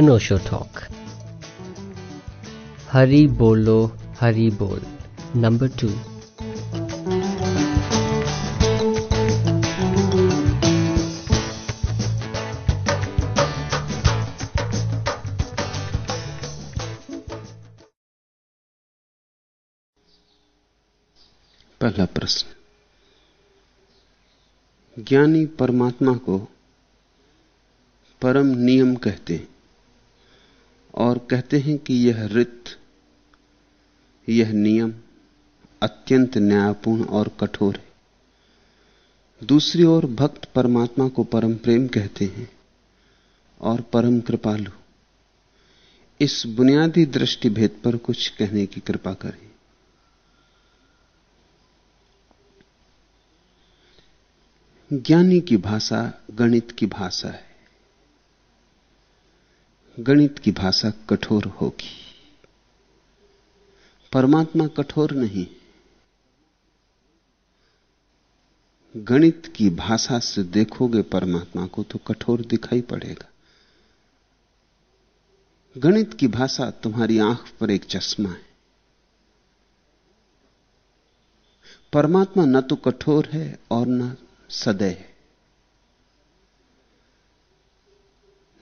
अनोशो talk हरी बोलो हरी बोल number two पहला प्रश्न। ज्ञानी परमात्मा को परम नियम कहते हैं। और कहते हैं कि यह रित, यह नियम अत्यंत न्यायपूर्ण और कठोर है। दूसरी ओर भक्त परमात्मा को परम प्रेम कहते हैं और परम कृपालु। इस बुनियादी दृष्टि भेद पर कुछ कहने की कृपा करें। ज्ञानी की भाषा गणित की भाषा है। गणित की भाषा कठोर होगी। परमात्मा कठोर नहीं। गणित की भाषा से देखोगे परमात्मा को तो कठोर दिखाई पड़ेगा। गणित की भाषा तुम्हारी आँख पर एक चश्मा है। परमात्मा न तो कठोर है और न सदै है।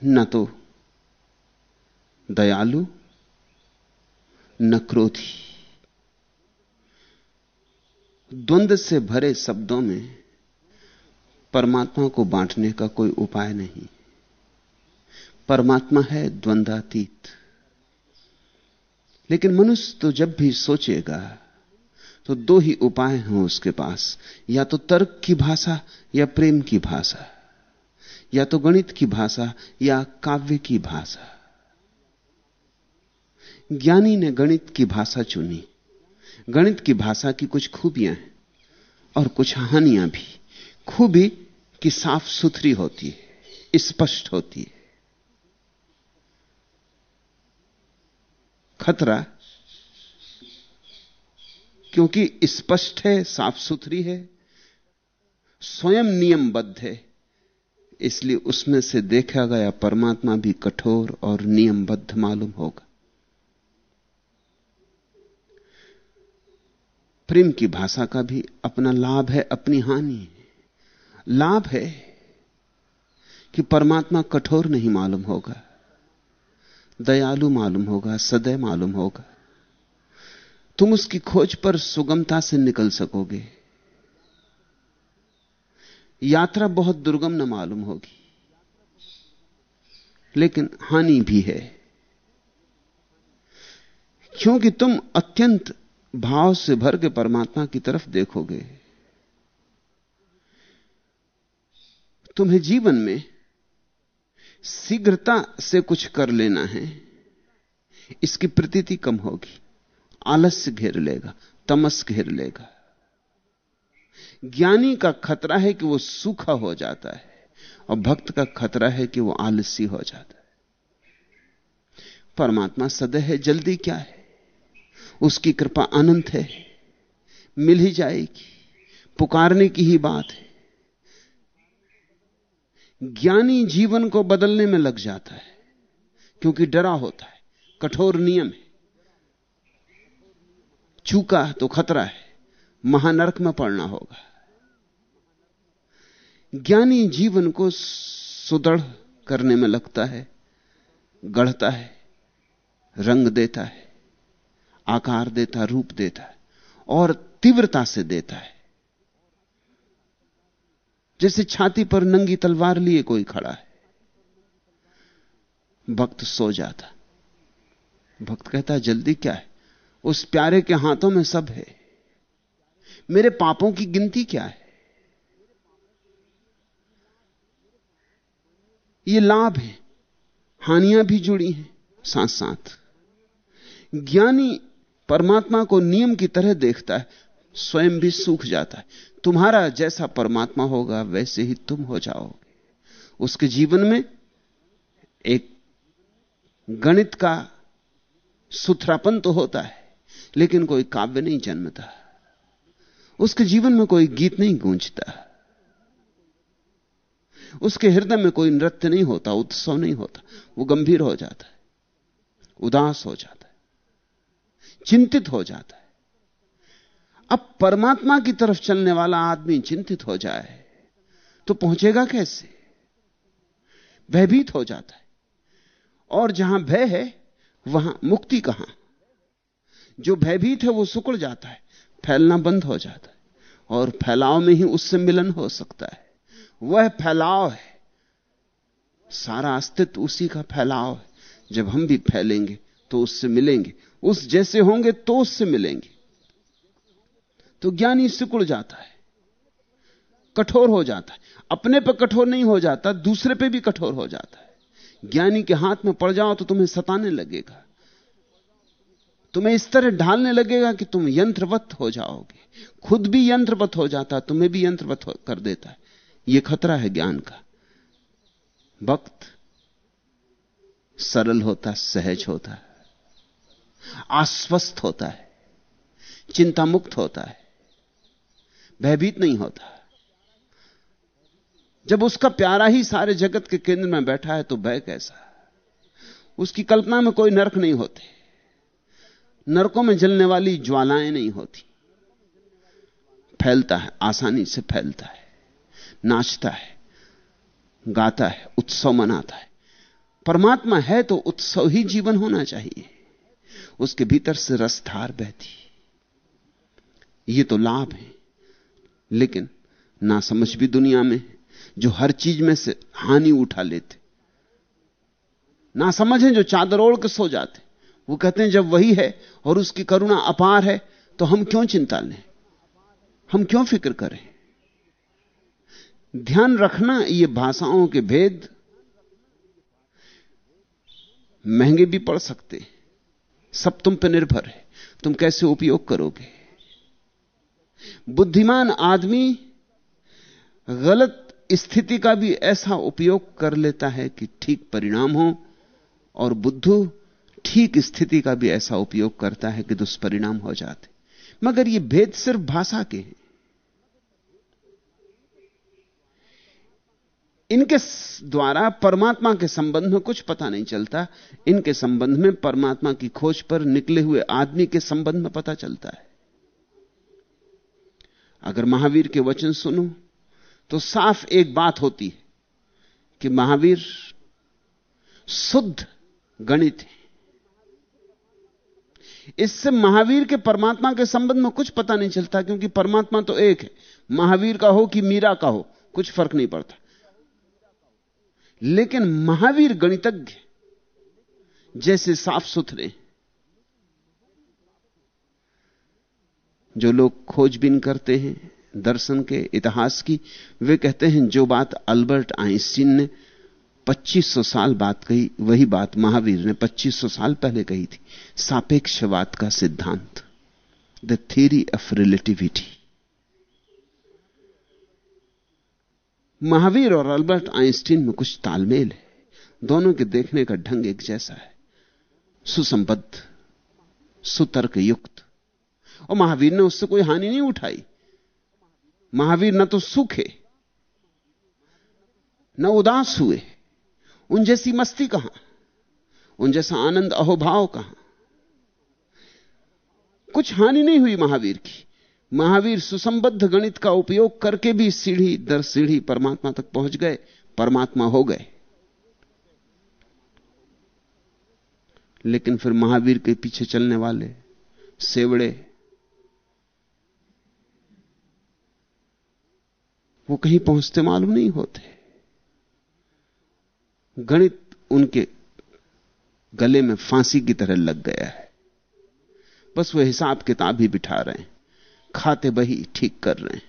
न तो दयालु, न क्रोधी। द्वंद्व से भरे शब्दों में परमात्मा को बांटने का कोई उपाय नहीं। परमात्मा है द्वंद्वातीत। लेकिन मनुष्य तो जब भी सोचेगा तो दो ही उपाय हैं उसके पास। या तो तर्क की भाषा या प्रेम की भाषा। या तो गणित की भाषा या काव्य की भाषा। ज्ञानी ने गणित की भाषा चुनी। गणित की भाषा की कुछ खूबियाँ हैं और कुछ हानियाँ भी। खूबी की साफ़ सुथरी होती है, स्पष्ट होती है। खतरा, क्योंकि स्पष्ट है, साफ़ सुथरी है, स्वयं नियमबद्ध है, इसलिए उसमें से देखा गया परमात्मा भी कठोर और नियमबद्ध मालूम होगा। प्रेम की भाषा का भी अपना लाभ है, अपनी हानि लाभ है कि परमात्मा कठोर नहीं मालूम होगा, दयालु मालूम होगा, सदैव मालूम होगा। तुम उसकी खोज पर सुगमता से निकल सकोगे। यात्रा बहुत दुर्गम न मालूम होगी, लेकिन हानि भी है। क्योंकि तुम अत्यंत भाव से भर के परमात्मा की तरफ़ देखोगे। तुम्हें जीवन में शीघ्रता से कुछ कर लेना है, इसकी प्रतीति कम होगी। आलस्य घेर लेगा, तमस घेर लेगा। ज्ञानी का खतरा है कि वो सूखा हो जाता है, और भक्त का खतरा है कि वो आलसी हो जाता है। परमात्मा सदैव है, जल्दी क्या है? उसकी कृपा अनंत है। मिल ही जाएगी। पुकारने की ही बात है। ज्ञानी जीवन को बदलने में लग जाता है, क्योंकि डरा होता है। कठोर नियम है। चूका तो खतरा है। महानरक में पड़ना होगा। ज्ञानी जीवन को सुदृढ़ करने में लगता है, गढ़ता है, रंग देता है। आकार देता, रूप देता है और तीव्रता से देता है। जैसे छाती पर नंगी तलवार लिए कोई खड़ा है। भक्त सो जाता। भक्त कहता, जल्दी क्या है? उस प्यारे के हाथों में सब है। मेरे पापों की गिनती क्या है? ये लाभ है। हानियाँ भी जुड़ी हैं। साथ साथ ज्ञानी परमात्मा को नियम की तरह देखता है, स्वयं भी सूख जाता है। तुम्हारा जैसा परमात्मा होगा, वैसे ही तुम हो जाओगे। उसके जीवन में एक गणित का सुथरापन तो होता है, लेकिन कोई काव्य नहीं जन्मता। उसके जीवन में कोई गीत नहीं गूंजता। उसके हृदय में कोई नृत्य नहीं होता, उत्सव नहीं होता, वो गंभीर हो जाता है, उदास हो जाता चिंतित हो जाता है। अब परमात्मा की तरफ़ चलने वाला आदमी चिंतित हो जाए तो पहुंचेगा कैसे? भयभीत हो जाता है। और जहाँ भय है, वहाँ मुक्ति कहाँ? जो भयभीत है, वो सुकड़ जाता है, फैलना बंद हो जाता है, और फैलाव में ही उससे मिलन हो सकता है। वह फैलाव है। सारा अस्तित्व उसी का फैलाव है। जब हम भी फैलेंगे तो उससे मिलेंगे। उस जैसे होंगे तो उससे मिलेंगे। तो ज्ञानी सिकुड़ जाता है, कठोर हो जाता है। अपने पर कठोर नहीं हो जाता, दूसरे पे भी कठोर हो जाता है। ज्ञानी के हाथ में पड़ जाओ तो तुम्हें सताने लगेगा। तुम्हें इस तरह ढालने लगेगा कि तुम यंत्रवत हो जाओगे। खुद भी यंत्रवत हो जाता, तुम्हें भी यंत्रवत कर देता है। यह खतरा है ज्ञान का। वक्त सरल होता, सहज होता। है आश्वस्त होता है चिंता मुक्त होता है, भयभीत नहीं होता। जब उसका प्यारा ही सारे जगत के केंद्र में बैठा है तो भय कैसा? उसकी कल्पना में कोई नरक नहीं होते, नरकों में जलने वाली ज्वालाएँ नहीं होती। फैलता है, आसानी से फैलता है, नाचता है, गाता है, उत्सव मनाता है। परमात्मा है तो उत्सव ही जीवन होना चाहिए। उसके भीतर से रसधार बहती। ये तो लाभ है, लेकिन ना समझ भी दुनिया में जो हर चीज़ में से हानि उठा लेते। ना समझें जो चादर ओढ़ के सो जाते। वो कहते हैं, जब वही है और उसकी करुणा अपार है तो हम क्यों चिंता लें? हम क्यों फ़िक्र करें? ध्यान रखना ये भाषाओं के भेद महँगे भी पड़ सकते सब तुम पर निर्भर है। तुम कैसे उपयोग करोगे? बुद्धिमान आदमी गलत स्थिति का भी ऐसा उपयोग कर लेता है कि ठीक परिणाम हो, और बुद्धू ठीक स्थिति का भी ऐसा उपयोग करता है कि दुष्परिणाम हो जाते। मगर ये भेद सिर्फ़ भाषा के हैं। इनके द्वारा परमात्मा के संबंध में कुछ पता नहीं चलता। इनके संबंध में परमात्मा की खोज पर निकले हुए आदमी के संबंध में पता चलता है। अगर महावीर के वचन सुनो तो साफ़ एक बात होती है कि महावीर शुद्ध गणित है। इससे महावीर के परमात्मा के संबंध में कुछ पता नहीं चलता, क्योंकि परमात्मा तो एक है। महावीर का हो कि मीरा का हो, कुछ फ़र्क नहीं पड़ता। लेकिन महावीर गणितज्ञ जैसे साफ़ सुथरे जो लोग खोजबीन करते हैं, दर्शन के इतिहास की, वे कहते हैं जो बात अल्बर्ट आइंस्टीन ने 2500 साल बात कही, वही बात महावीर ने 2500 साल पहले कही थी। सापेक्षवाद का सिद्धांत। The theory of relativity Mahavir और अल्बर्ट आइंस्टीन में कुछ तालमेल है। दोनों के देखने का ढंग एक जैसा है। सुसंबद्ध सुतर्क युक्त और महावीर ने उससे कोई हानि नहीं उठाई। महावीर न तो सुखे न उदास हुए। उन जैसी मस्ती कहाँ? उन जैसा आनंद अहोभाव कहाँ? कुछ हानि नहीं हुई महावीर की। महावीर सुसंबद्ध गणित का उपयोग करके भी सीढ़ी दर सीढ़ी परमात्मा तक पहुँच गए, परमात्मा हो गए। लेकिन फिर महावीर के पीछे चलने वाले सेवड़े, वो कहीं पहुँचते मालूम नहीं होते। गणित उनके गले में फांसी की तरह लग गया है। बस वो हिसाब किताब ही बिठा रहे हैं। खाते बही ठीक कर रहे हैं।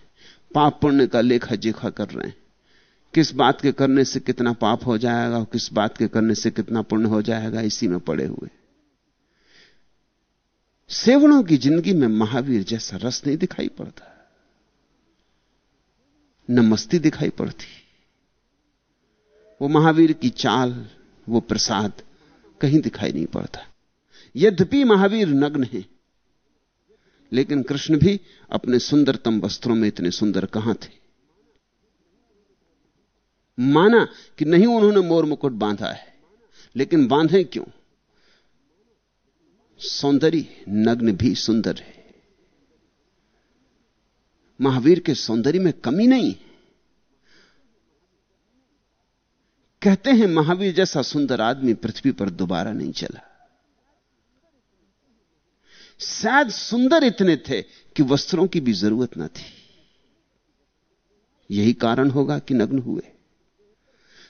पाप पुण्य का लेखा जेखा कर रहे हैं। किस बात के करने से कितना पाप हो जाएगा और किस बात के करने से कितना पुण्य हो जाएगा, इसी में पड़े हुए। सेवनों की ज़िंदगी में महावीर जैसा रस नहीं दिखाई पड़ता। न मस्ती दिखाई पड़ती। वो महावीर की चाल, वो प्रसाद कहीं दिखाई नहीं पड़ता। यद्यपि महावीर नग्न है लेकिन कृष्ण भी अपने सुंदरतम वस्त्रों में इतने सुंदर कहाँ थे? माना कि नहीं उन्होंने मोर मुकुट बांधा है, लेकिन बांधे क्यों? सौंदर्य नग्न भी सुंदर है। महावीर के सौंदर्य में कमी नहीं कहते हैं महावीर जैसा सुंदर आदमी पृथ्वी पर दोबारा नहीं चला। शायद सुंदर इतने थे कि वस्त्रों की भी ज़रूरत न थी। यही कारण होगा कि नग्न हुए।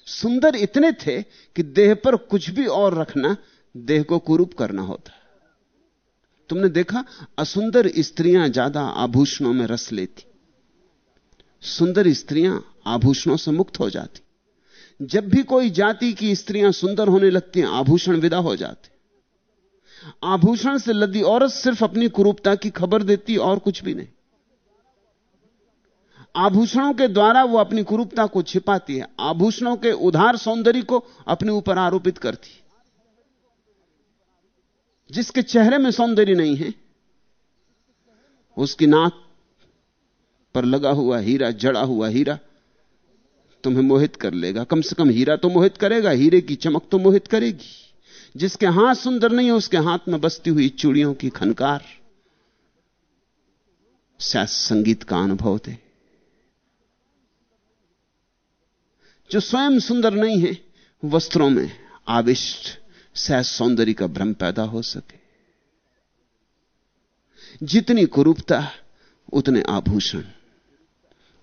सुंदर इतने थे कि देह पर कुछ भी और रखना, देह को कुरूप करना होता। तुमने देखा, असुंदर स्त्रियाँ ज़्यादा आभूषणों में रस लेती। सुंदर स्त्रियाँ आभूषणों से मुक्त हो जाती। जब भी कोई जाति की स्त्रियाँ सुंदर होने लगती, आभूषण विदा हो जाते। आभूषण से लदी औरत सिर्फ़ अपनी कुरूपता की खबर देती और कुछ भी नहीं। आभूषणों के द्वारा वो अपनी कुरूपता को छिपाती है। आभूषणों के उधार सौंदर्य को अपने ऊपर आरोपित करती जिसके चेहरे में सौंदर्य नहीं है, उसकी नाक पर लगा हुआ हीरा, जड़ा हुआ हीरा तुम्हें मोहित कर लेगा। कम से कम हीरा तो मोहित करेगा, हीरे की चमक तो मोहित करेगी। जिसके हाथ सुंदर नहीं है, उसके हाथ में बसती हुई चूड़ियों की खनकार। शायद संगीत का अनुभव थे। जो स्वयं सुंदर नहीं है, वस्त्रों में आविष्ट, शायद सौंदर्य का भ्रम पैदा हो सके। जितनी कुरूपता, उतने आभूषण,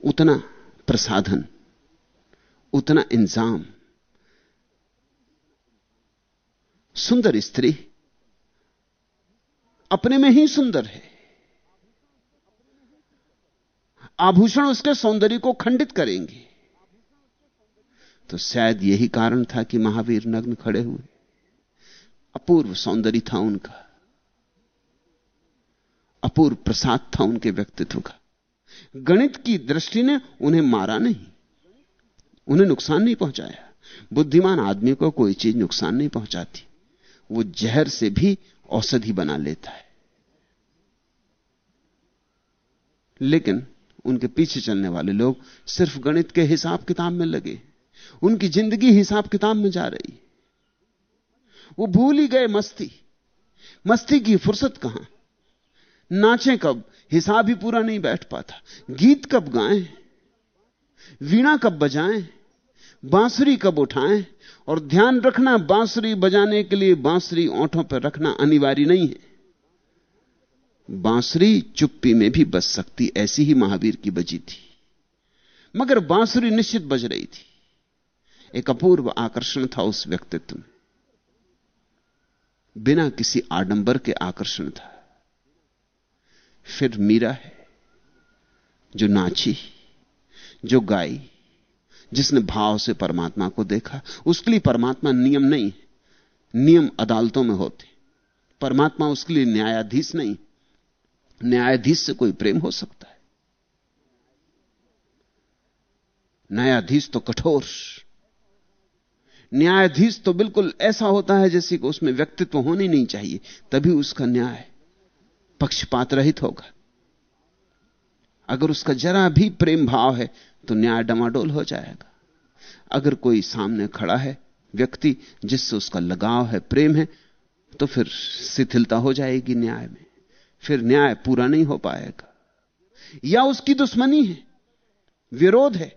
उतना प्रसाधन, उतना इंजाम सुंदर स्त्री अपने में ही सुंदर है। आभूषण उसके सौंदर्य को खंडित करेंगे। तो शायद यही कारण था कि महावीर नग्न खड़े हुए। अपूर्व सौंदर्य था उनका। अपूर्व प्रसाद था उनके व्यक्तित्व का। गणित की दृष्टि ने उन्हें मारा नहीं। उन्हें नुकसान नहीं पहुँचाया। बुद्धिमान आदमी को कोई चीज़ नुकसान नहीं पहुंचाती। वो जहर से भी औषधि बना लेता है। लेकिन उनके पीछे चलने वाले लोग सिर्फ़ गणित के हिसाब किताब में लगे। उनकी ज़िंदगी हिसाब किताब में जा रही। वो भूल ही गए मस्ती। मस्ती की फुर्सत कहाँ? नाचे कब? हिसाब ही पूरा नहीं बैठ पाता। गीत कब गाएँ? वीणा कब बजाएँ? बांसुरी कब उठाएँ? और ध्यान रखना, बांसुरी बजाने के लिए बांसुरी ओंठों पर रखना अनिवार्य नहीं है। बांसुरी चुप्पी में भी बज सकती, ऐसी ही महावीर की बजी थी। मगर बांसुरी निश्चित बज रही थी। एक अपूर्व आकर्षण था उस व्यक्तित्व में। बिना किसी आडंबर के आकर्षण था। फिर मीरा है, जो नाची, जो गाई जिसने भाव से परमात्मा को देखा, उसके लिए परमात्मा नियम नहीं है नियम अदालतों में होते। परमात्मा उसके लिए न्यायाधीश नहीं, न्यायाधीश से कोई प्रेम हो सकता है। न्यायाधीश तो कठोर। न्यायाधीश तो बिल्कुल ऐसा होता है जैसे कि उसमें व्यक्तित्व होने नहीं चाहिए, तभी उसका न्याय पक्षपात रहित होगा। अगर उसका जरा भी प्रेम भाव है तो न्याय डमाडोल हो जाएगा। अगर कोई सामने खड़ा है, व्यक्ति जिससे उसका लगाव है, प्रेम है तो फिर शिथिलता हो जाएगी न्याय में। फिर न्याय पूरा नहीं हो पाएगा। या उसकी दुश्मनी है, विरोध है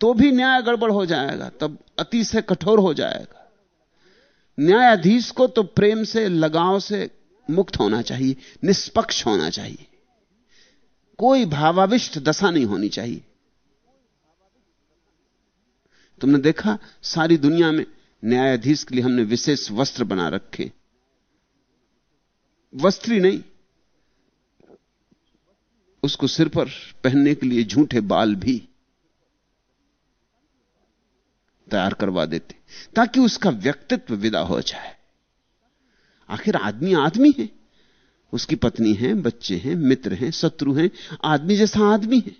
तो भी न्याय गड़बड़ हो जाएगा, तब अति से कठोर हो जाएगा। न्यायाधीश को तो प्रेम से, लगाव से मुक्त होना चाहिए, निष्पक्ष होना चाहिए। कोई भावाविष्ट दशा नहीं होनी चाहिए। तुमने देखा? सारी दुनिया में न्यायाधीश के लिए हमने विशेष वस्त्र बना रखे। वस्त्री नहीं, उसको सिर पर पहनने के लिए झूठे बाल भी तैयार करवा देते, ताकि उसका व्यक्तित्व विदा हो जाए। आखिर आदमी आदमी है। उसकी पत्नी है, बच्चे हैं, मित्र हैं, शत्रु हैं, आदमी जैसा आदमी है।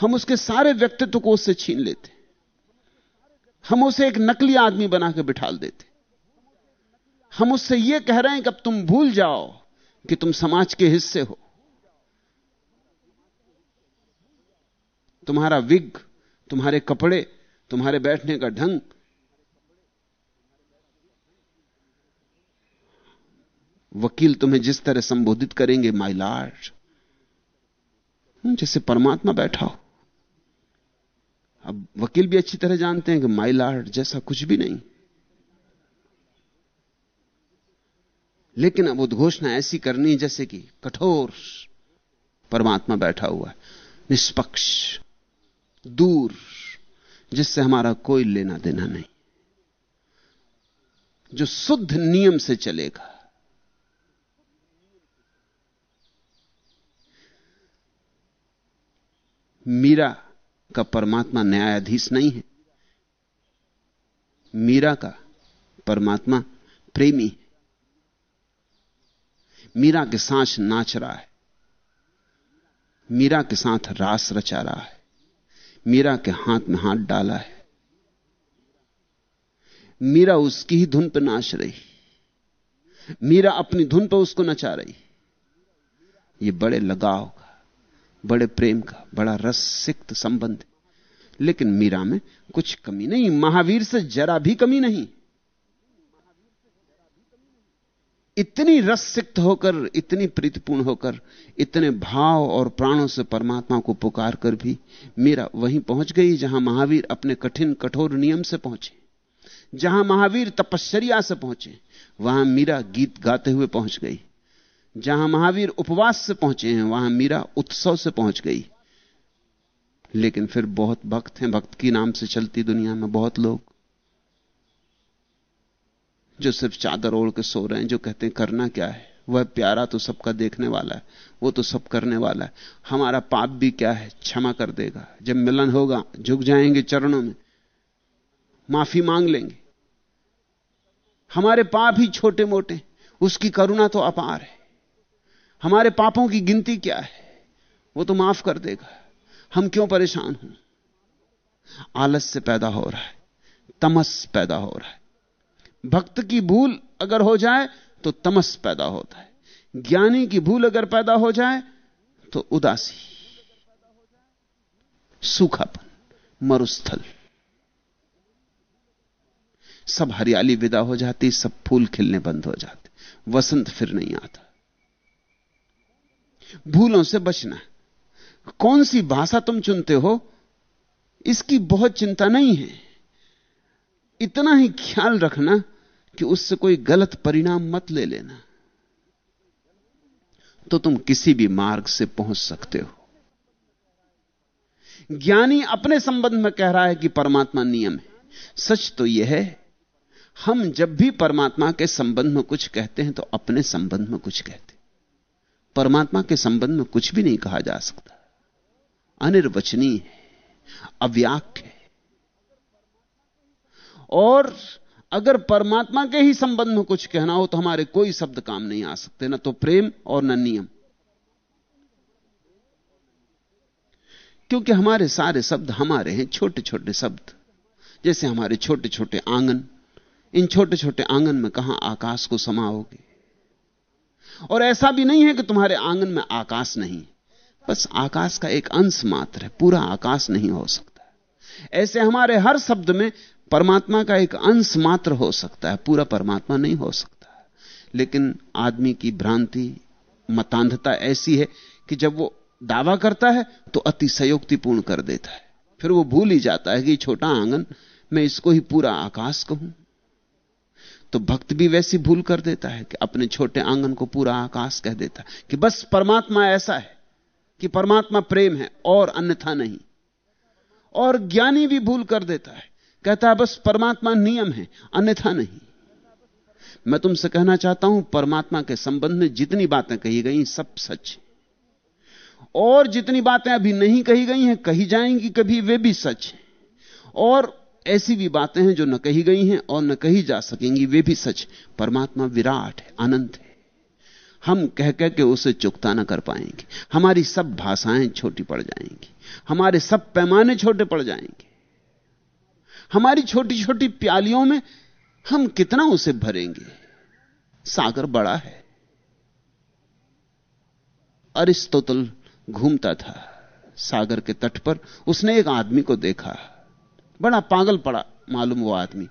हम उसके सारे व्यक्तित्व को उससे छीन लेते। हम उसे एक नकली आदमी बना के बिठाल देते। हम उससे यह कह रहे हैं कि अब तुम भूल जाओ कि तुम समाज के हिस्से हो। तुम्हारा विग, तुम्हारे कपड़े, तुम्हारे बैठने का ढंग। वकील तुम्हें जिस तरह संबोधित करेंगे माई लार्ड जैसे परमात्मा बैठा हो। अब वकील भी अच्छी तरह जानते हैं कि माई लार्ड जैसा कुछ भी नहीं। लेकिन अब उद्घोषणा ऐसी करनी जैसे कि कठोर परमात्मा बैठा हुआ है, निष्पक्ष, दूर, जिससे हमारा कोई लेना देना नहीं। जो शुद्ध नियम से चलेगा। मीरा का परमात्मा न्यायाधीश नहीं है। मीरा का परमात्मा प्रेमी है। मीरा के साथ नाच रहा है। मीरा के साथ रास रचा रहा है। मीरा के हाथ में हाथ डाला है। मीरा उसकी ही धुन पर नाच रही मीरा अपनी धुन पर उसको नचा रही ये बड़े लगाव बड़े प्रेम का, बड़ा रस सिक्त संबंध लेकिन मीरा में कुछ कमी नहीं, महावीर से जरा भी कमी नहीं। इतनी रस सिक्त होकर, इतनी प्रीतिपूर्ण होकर, इतने भाव और प्राणों से परमात्मा को पुकार कर भी मीरा वहीं पहुँच गई जहाँ महावीर अपने कठिन, कठोर नियम से पहुँचे। जहाँ महावीर तपश्चर्या से पहुँचे, वहाँ मीरा गीत गाते हुए पहुँच गई। जहाँ महावीर उपवास से पहुँचे हैं, वहाँ मीरा उत्सव से पहुँच गई। लेकिन फिर बहुत भक्त हैं, भक्त की नाम से चलती दुनिया में बहुत लोग, जो सिर्फ़ चादर ओढ़ के सो रहे हैं, जो कहते हैं, करना क्या है? वह प्यारा तो सबका देखने वाला है, वो तो सब करने वाला है। हमारा पाप भी क्या है? क्षमा कर देगा। जब मिलन होगा, झुक जाएँगे चरणों में। माफ़ी मांग लेंगे। हमारे पाप ही छोटे मोटे उसकी करुणा तो अपार है। हमारे पापों की गिनती क्या है? वो तो माफ़ कर देगा। हम क्यों परेशान हूँ? आलस्य पैदा हो रहा है, तमस पैदा हो रहा है। भक्त की भूल अगर हो जाए तो तमस पैदा होता है। ज्ञानी की भूल अगर पैदा हो जाए तो उदासी, सूखापन, मरुस्थल। सब हरियाली विदा हो जाती, सब फूल खिलने बंद हो जाते। वसंत फिर नहीं आता। भूलों से बचना। कौन सी भाषा तुम चुनते हो? इसकी बहुत चिंता नहीं है। इतना ही ख्याल रखना कि उससे कोई गलत परिणाम मत ले लेना। तो तुम किसी भी मार्ग से पहुँच सकते हो। ज्ञानी अपने संबंध में कह रहा है कि परमात्मा नियम है। सच तो यह है, हम जब भी परमात्मा के संबंध में कुछ कहते हैं तो अपने संबंध में कुछ कहते परमात्मा के संबंध में कुछ भी नहीं कहा जा सकता। अनिर्वचनीय है, अव्याख्य है। और अगर परमात्मा के ही संबंध में कुछ कहना हो तो हमारे कोई शब्द काम नहीं आ सकते, ना तो प्रेम और न नियम। क्योंकि हमारे सारे शब्द हमारे हैं छोटे छोटे शब्द। जैसे हमारे छोटे छोटे आँगन, इन छोटे छोटे आँगन में कहाँ आकाश को समाओगे? और ऐसा भी नहीं है कि तुम्हारे आँगन में आकाश नहीं बस आकाश का एक अंश मात्र है, पूरा आकाश नहीं हो सकता। ऐसे हमारे हर शब्द में परमात्मा का एक अंश मात्र हो सकता है, पूरा परमात्मा नहीं हो सकता। लेकिन आदमी की भ्रांति, मतांधता ऐसी है कि जब वो दावा करता है तो अतिशयोक्तिपूर्ण कर देता है। फिर वो भूल ही जाता है कि छोटा आँगन, मैं इसको ही पूरा आकाश कहूँ। तो भक्त भी वैसी भूल कर देता है कि अपने छोटे आँगन को पूरा आकाश कह देता कि बस परमात्मा ऐसा है कि परमात्मा प्रेम है और अन्यथा नहीं। और ज्ञानी भी भूल कर देता है। कहता है, बस परमात्मा नियम है, अन्यथा नहीं। मैं तुमसे कहना चाहता हूँ, परमात्मा के संबंध में जितनी बातें कही गई, सब सच और जितनी बातें अभी नहीं कही गई हैं, कही जाएँगी कभी, वे भी सच हैं। और ऐसी भी बातें हैं जो न कही गई हैं और न कही जा सकेंगी, वे भी सच। परमात्मा विराट है, अनंत है। हम कह कह के उसे चुकता ना कर पाएँगे। हमारी सब भाषाएँ छोटी पड़ जाएँगी। हमारे सब पैमाने छोटे पड़ जाएँगे। हमारी छोटी छोटी प्यालियों में हम कितना उसे भरेंगे? सागर बड़ा है। अरिस्तोतल घूमता था सागर के तट पर। उसने एक आदमी को देखा। बड़ा पागल पड़ा, मालूम वो आदमी।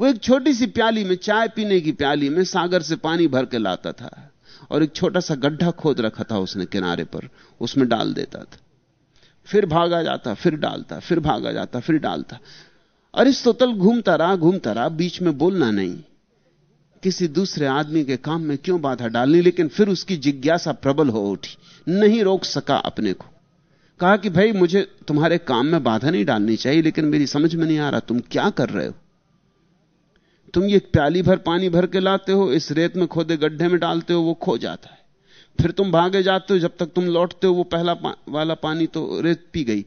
वो एक छोटी सी प्याली में, चाय पीने की प्याली में सागर से पानी भर के लाता था और एक छोटा सा गड्ढा खोद रखा था उसने किनारे पर, उसमें डाल देता था। फिर भागा जाता, फिर डालता, फिर भागा जाता, फिर डालता। अरिस्तोतल घूमता रहा घूमता रहा, बीच में बोलना नहीं। किसी दूसरे आदमी के काम में क्यों बाधा डालनी, लेकिन फिर उसकी जिज्ञासा प्रबल हो उठी। नहीं रोक सका अपने को। कहा कि भाई मुझे तुम्हारे काम में बाधा नहीं डालनी चाहिए लेकिन मेरी समझ में नहीं आ रहा तुम क्या कर रहे हो? तुम ये प्याली भर पानी भर के लाते हो इस रेत में खोदे गड्ढे में डालते हो वो खो जाता है। फिर तुम भागे जाते हो जब तक तुम लौटते हो वो पहला पा, वाला पानी तो रेत पी गई।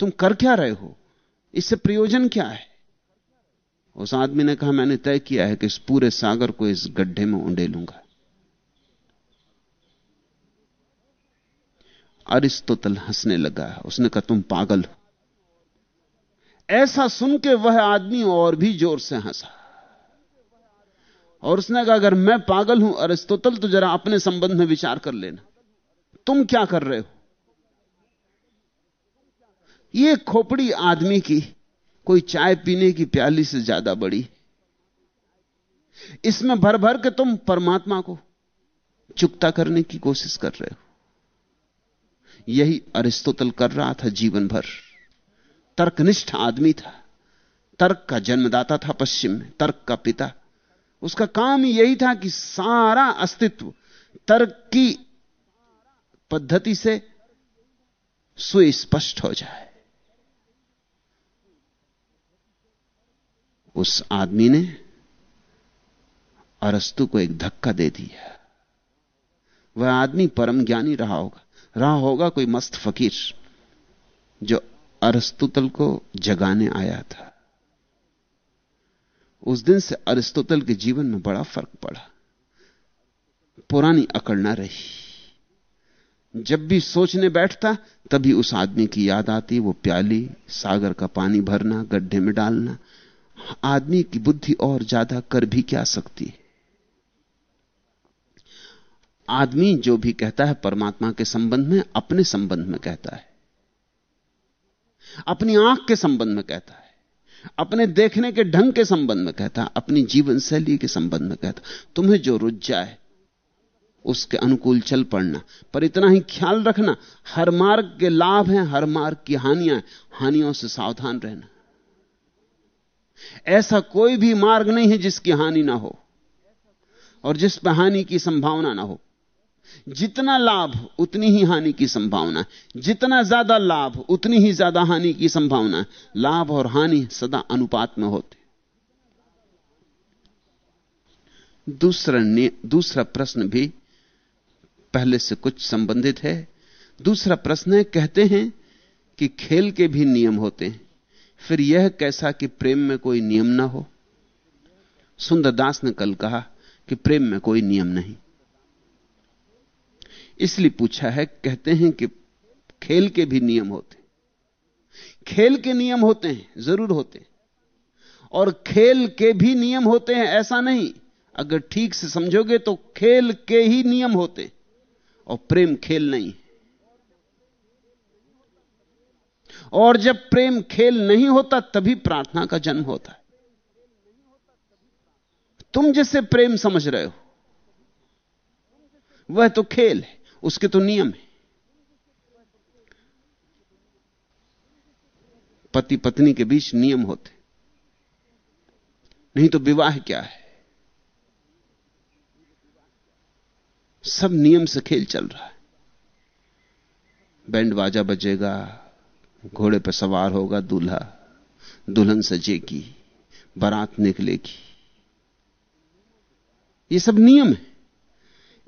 तुम कर क्या रहे हो? इससे प्रयोजन क्या है? उस आदमी ने कहा मैंने तय किया है कि इस पूरे सागर को इस गड्ढे में उंडेलूँगा। अरिस्तोतल हंसने लगा। उसने कहा, तुम पागल हो। ऐसा सुन के वह आदमी और भी ज़ोर से हंसा। और उसने कहा, अगर मैं पागल हूँ, अरिस्तोतल तो जरा अपने संबंध में विचार कर लेना। तुम क्या कर रहे हो? यह खोपड़ी आदमी की कोई चाय पीने की प्याली से ज़्यादा बड़ी। इसमें भर भर के तुम परमात्मा को चुकता करने की कोशिश कर रहे हो। यही अरिस्तोतल कर रहा था जीवन भर तर्कनिष्ठ आदमी था। तर्क का जन्मदाता था पश्चिम में, तर्क का पिता। उसका काम यही था कि सारा अस्तित्व तर्क की पद्धति से सुस्पष्ट हो जाए। उस आदमी ने अरस्तु को एक धक्का दे दिया। वह आदमी परम ज्ञानी रहा होगा। रहा होगा कोई मस्त फकीर जो अरस्तुतल को जगाने आया था। उस दिन से अरिस्तोतल के जीवन में बड़ा फ़र्क पड़ा। पुरानी अकड़ ना रही। जब भी सोचने बैठता, तभी उस आदमी की याद आती, वो प्याली, सागर का पानी भरना, गड्ढे में डालना। आदमी की बुद्धि और ज़्यादा कर भी क्या सकती है? आदमी जो भी कहता है परमात्मा के संबंध में, अपने संबंध में कहता है। अपनी आँख के संबंध में कहता है। अपने देखने के ढंग के संबंध में कहता है। अपनी जीवन शैली के संबंध में कहता तुम्हें जो रुझ जाए, उसके अनुकूल चल पड़ना। पर इतना ही ख्याल रखना, हर मार्ग के लाभ हैं, हर मार्ग की हानियाँ हानियों से सावधान रहना। ऐसा कोई भी मार्ग नहीं है जिसकी हानि ना हो और जिस पर हानि की संभावना ना हो। जितना लाभ, उतनी ही हानि की संभावना जितना ज़्यादा लाभ, उतनी ही ज़्यादा हानि की संभावना लाभ और हानि सदा अनुपात में होते दूसरा दूसरा प्रश्न भी पहले से कुछ संबंधित है। दूसरा प्रश्न है, कहते हैं कि खेल के भी नियम होते हैं। फिर यह कैसा कि प्रेम में कोई नियम ना हो? सुंदरदास ने कल कहा कि प्रेम में कोई नियम नहीं। इसलिए पूछा है, कहते हैं कि खेल के भी नियम होते खेल के नियम होते हैं, ज़रूर होते हैं। और खेल के भी नियम होते हैं, ऐसा नहीं। अगर ठीक से समझोगे तो खेल के ही नियम होते और प्रेम खेल नहीं और जब प्रेम खेल नहीं होता, तभी प्रार्थना का जन्म होता है। तुम जिसे प्रेम समझ रहे हो, वह तो खेल है। उसके तो नियम है। पति पत्नी के बीच नियम होते नहीं तो विवाह क्या है? सब नियम से खेल चल रहा है। बैंड बाजा बजेगा, घोड़े पर सवार होगा दूल्हा, दुल्हन सजेगी बारात निकलेगी। ये सब नियम है।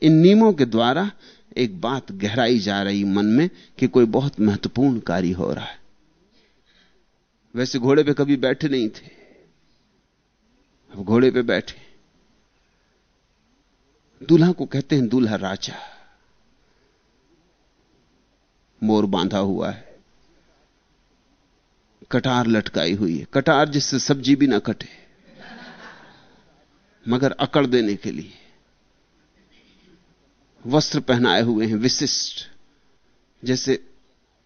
इन नियमों के द्वारा एक बात गहराई जा रही मन में कि कोई बहुत महत्वपूर्ण कार्य हो रहा है। वैसे घोड़े पे कभी बैठे नहीं थे। अब घोड़े पे बैठे। दूल्हा को कहते हैं, दूल्हा राजा, मोर बांधा हुआ है। कटार लटकाई हुई है। कटार जिससे सब्ज़ी भी ना कटे, मगर अकड़ देने के लिए। वस्त्र पहनाए हुए हैं, विशिष्ट। जैसे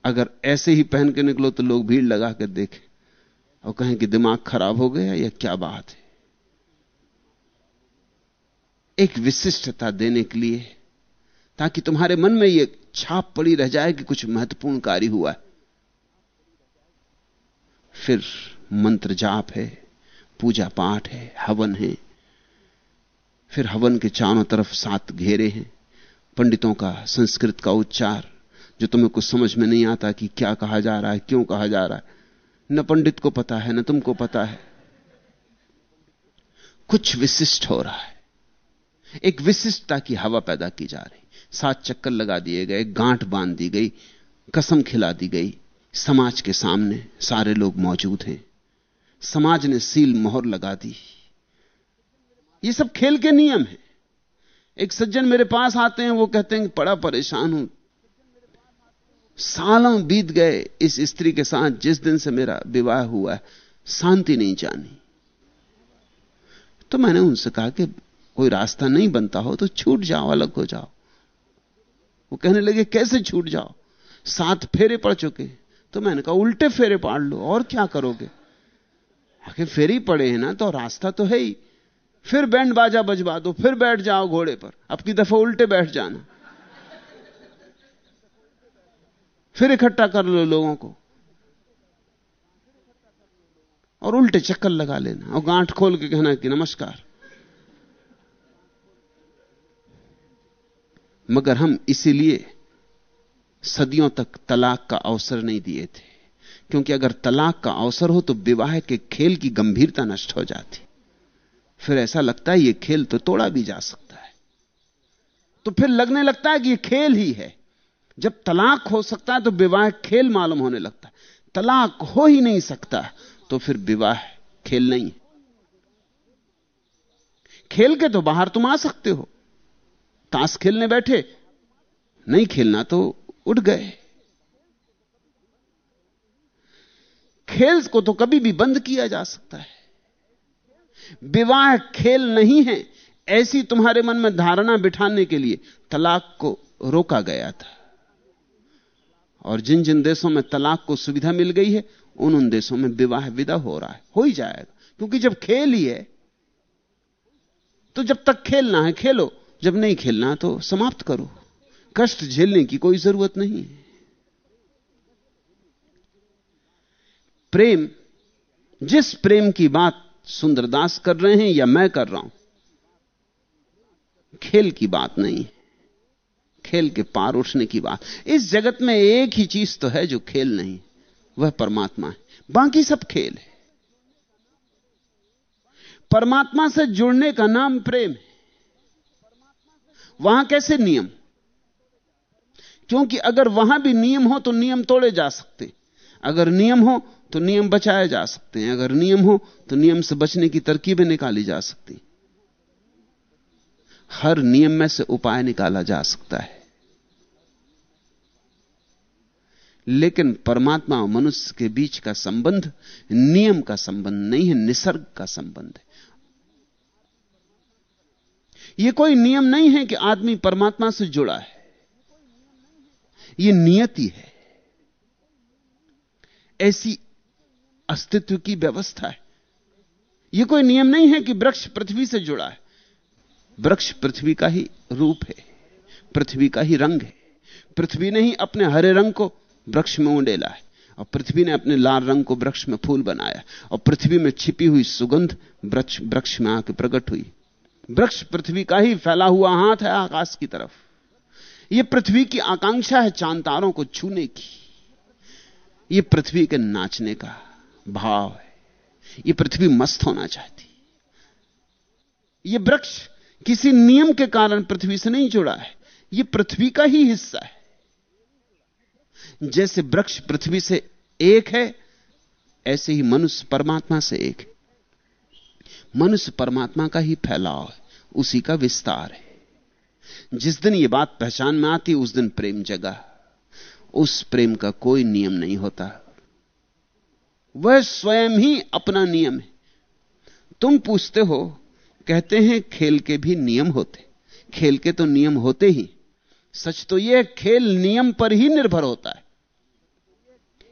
अगर ऐसे ही पहन के निकलो तो लोग भीड़ लगा कर देखें और कहें कि दिमाग खराब हो गया या क्या बात है। एक विशिष्टता देने के लिए, ताकि तुम्हारे मन में यह छाप पड़ी रह जाए कि कुछ महत्वपूर्ण कार्य हुआ है। फिर मंत्र जाप है, पूजा पाठ है, हवन है। फिर हवन के चारों तरफ़ सात घेरे हैं। पंडितों का, संस्कृत का उच्चार, जो तुम्हें कुछ समझ में नहीं आता कि क्या कहा जा रहा है, क्यों कहा जा रहा है। न पंडित को पता है, न तुमको पता है। कुछ विशिष्ट हो रहा है। एक विशिष्टता की हवा पैदा की जा रही। सात चक्कर लगा दिए गए, गांठ बाँध दी गई, कसम खिला दी गई। समाज के सामने सारे लोग मौजूद हैं। समाज ने सील मोहर लगा दी। ये सब खेल के नियम हैं। एक सज्जन मेरे पास आते हैं, वो कहते हैं बड़ा परेशान हूँ। सालों बीत गए इस स्त्री के साथ, जिस दिन से मेरा विवाह हुआ है शांति नहीं जानी। तो मैंने उनसे कहा कि कोई रास्ता नहीं बनता हो तो छूट जाओ, अलग हो जाओ। वो कहने लगे, कैसे छूट जाओ? सात फेरे पड़ चुके तो मैंने कहा, उल्टे फेरे पाड़ लो, और क्या करोगे? आखिर फेरी पड़े हैं ना तो रास्ता तो है ही। फिर बैंड बाजा बजवा दो, फिर बैठ जाओ घोड़े पर। अब की दफ़ा उल्टे बैठ जाना। फिर इकट्ठा कर लो लोगों को। और उल्टे चक्कर लगा लेना। और गांठ खोल के कहना कि नमस्कार। मगर हम इसीलिए सदियों तक तलाक का अवसर नहीं दिए थे। क्योंकि अगर तलाक का अवसर हो तो विवाह के खेल की गंभीरता नष्ट हो जाती। फिर ऐसा लगता है यह खेल तो तोड़ा भी जा सकता है। तो फिर लगने लगता है कि यह खेल ही है। जब तलाक हो सकता है तो विवाह खेल मालूम होने लगता है। तलाक हो ही नहीं सकता तो फिर विवाह खेल नहीं खेल के तो बाहर तुम आ सकते हो। ताश खेलने बैठे, नहीं खेलना तो उठ गए। खेल को तो कभी भी बंद किया जा सकता है। विवाह खेल नहीं है, ऐसी तुम्हारे मन में धारणा बिठाने के लिए तलाक को रोका गया था। और जिन जिन देशों में तलाक को सुविधा मिल गई है, उन उन देशों में विवाह विदा हो रहा है, हो ही जाएगा। क्योंकि जब खेल ही है तो जब तक खेलना है, खेलो। जब नहीं खेलना तो समाप्त करो। कष्ट झेलने की कोई ज़रूरत नहीं प्रेम, जिस प्रेम की बात सुंदरदास कर रहे हैं या मैं कर रहा हूँ? खेल की बात नहीं खेल के पार उठने की बात। इस जगत में एक ही चीज़ तो है जो खेल नहीं। वह परमात्मा है। बाकी सब खेल है। परमात्मा से जुड़ने का नाम प्रेम है। वहाँ कैसे नियम? क्योंकि अगर वहाँ भी नियम हो तो नियम तोड़े जा सकते। अगर नियम हो तो नियम बचाए जा सकते हैं। अगर नियम हो तो नियम से बचने की तरकीबें निकाली जा सकती हर नियम में से उपाय निकाला जा सकता है। लेकिन परमात्मा और मनुष्य के बीच का संबंध, नियम का संबंध नहीं है, निसर्ग का संबंध है। यह कोई नियम नहीं है कि आदमी परमात्मा से जुड़ा है। यह नियति है। ऐसी अस्तित्व की व्यवस्था है। यह कोई नियम नहीं है कि वृक्ष पृथ्वी से जुड़ा है। वृक्ष पृथ्वी का ही रूप है, पृथ्वी का ही रंग है। पृथ्वी ने ही अपने हरे रंग को वृक्ष में उंडेला है, और पृथ्वी ने अपने लाल रंग को वृक्ष में फूल बनाया, और पृथ्वी में छिपी हुई सुगंध वृक्ष वृक्ष में आके प्रकट हुई। वृक्ष पृथ्वी का ही फैला हुआ हाथ है आकाश की तरफ़। यह पृथ्वी की आकांक्षा है चाँद तारों को छूने की। यह पृथ्वी के नाचने का भाव है। यह पृथ्वी मस्त होना चाहती। यह वृक्ष किसी नियम के कारण पृथ्वी से नहीं जुड़ा है। यह पृथ्वी का ही हिस्सा है। जैसे वृक्ष पृथ्वी से एक है, ऐसे ही मनुष्य परमात्मा से एक है। मनुष्य परमात्मा का ही फैलाव है, उसी का विस्तार है। जिस दिन यह बात पहचान में आती, उस दिन प्रेम जगा। उस प्रेम का कोई नियम नहीं होता। वह स्वयं ही अपना नियम है। तुम पूछते हो, कहते हैं खेल के भी नियम होते। खेल के तो नियम होते ही। सच तो यह खेल नियम पर ही निर्भर होता है।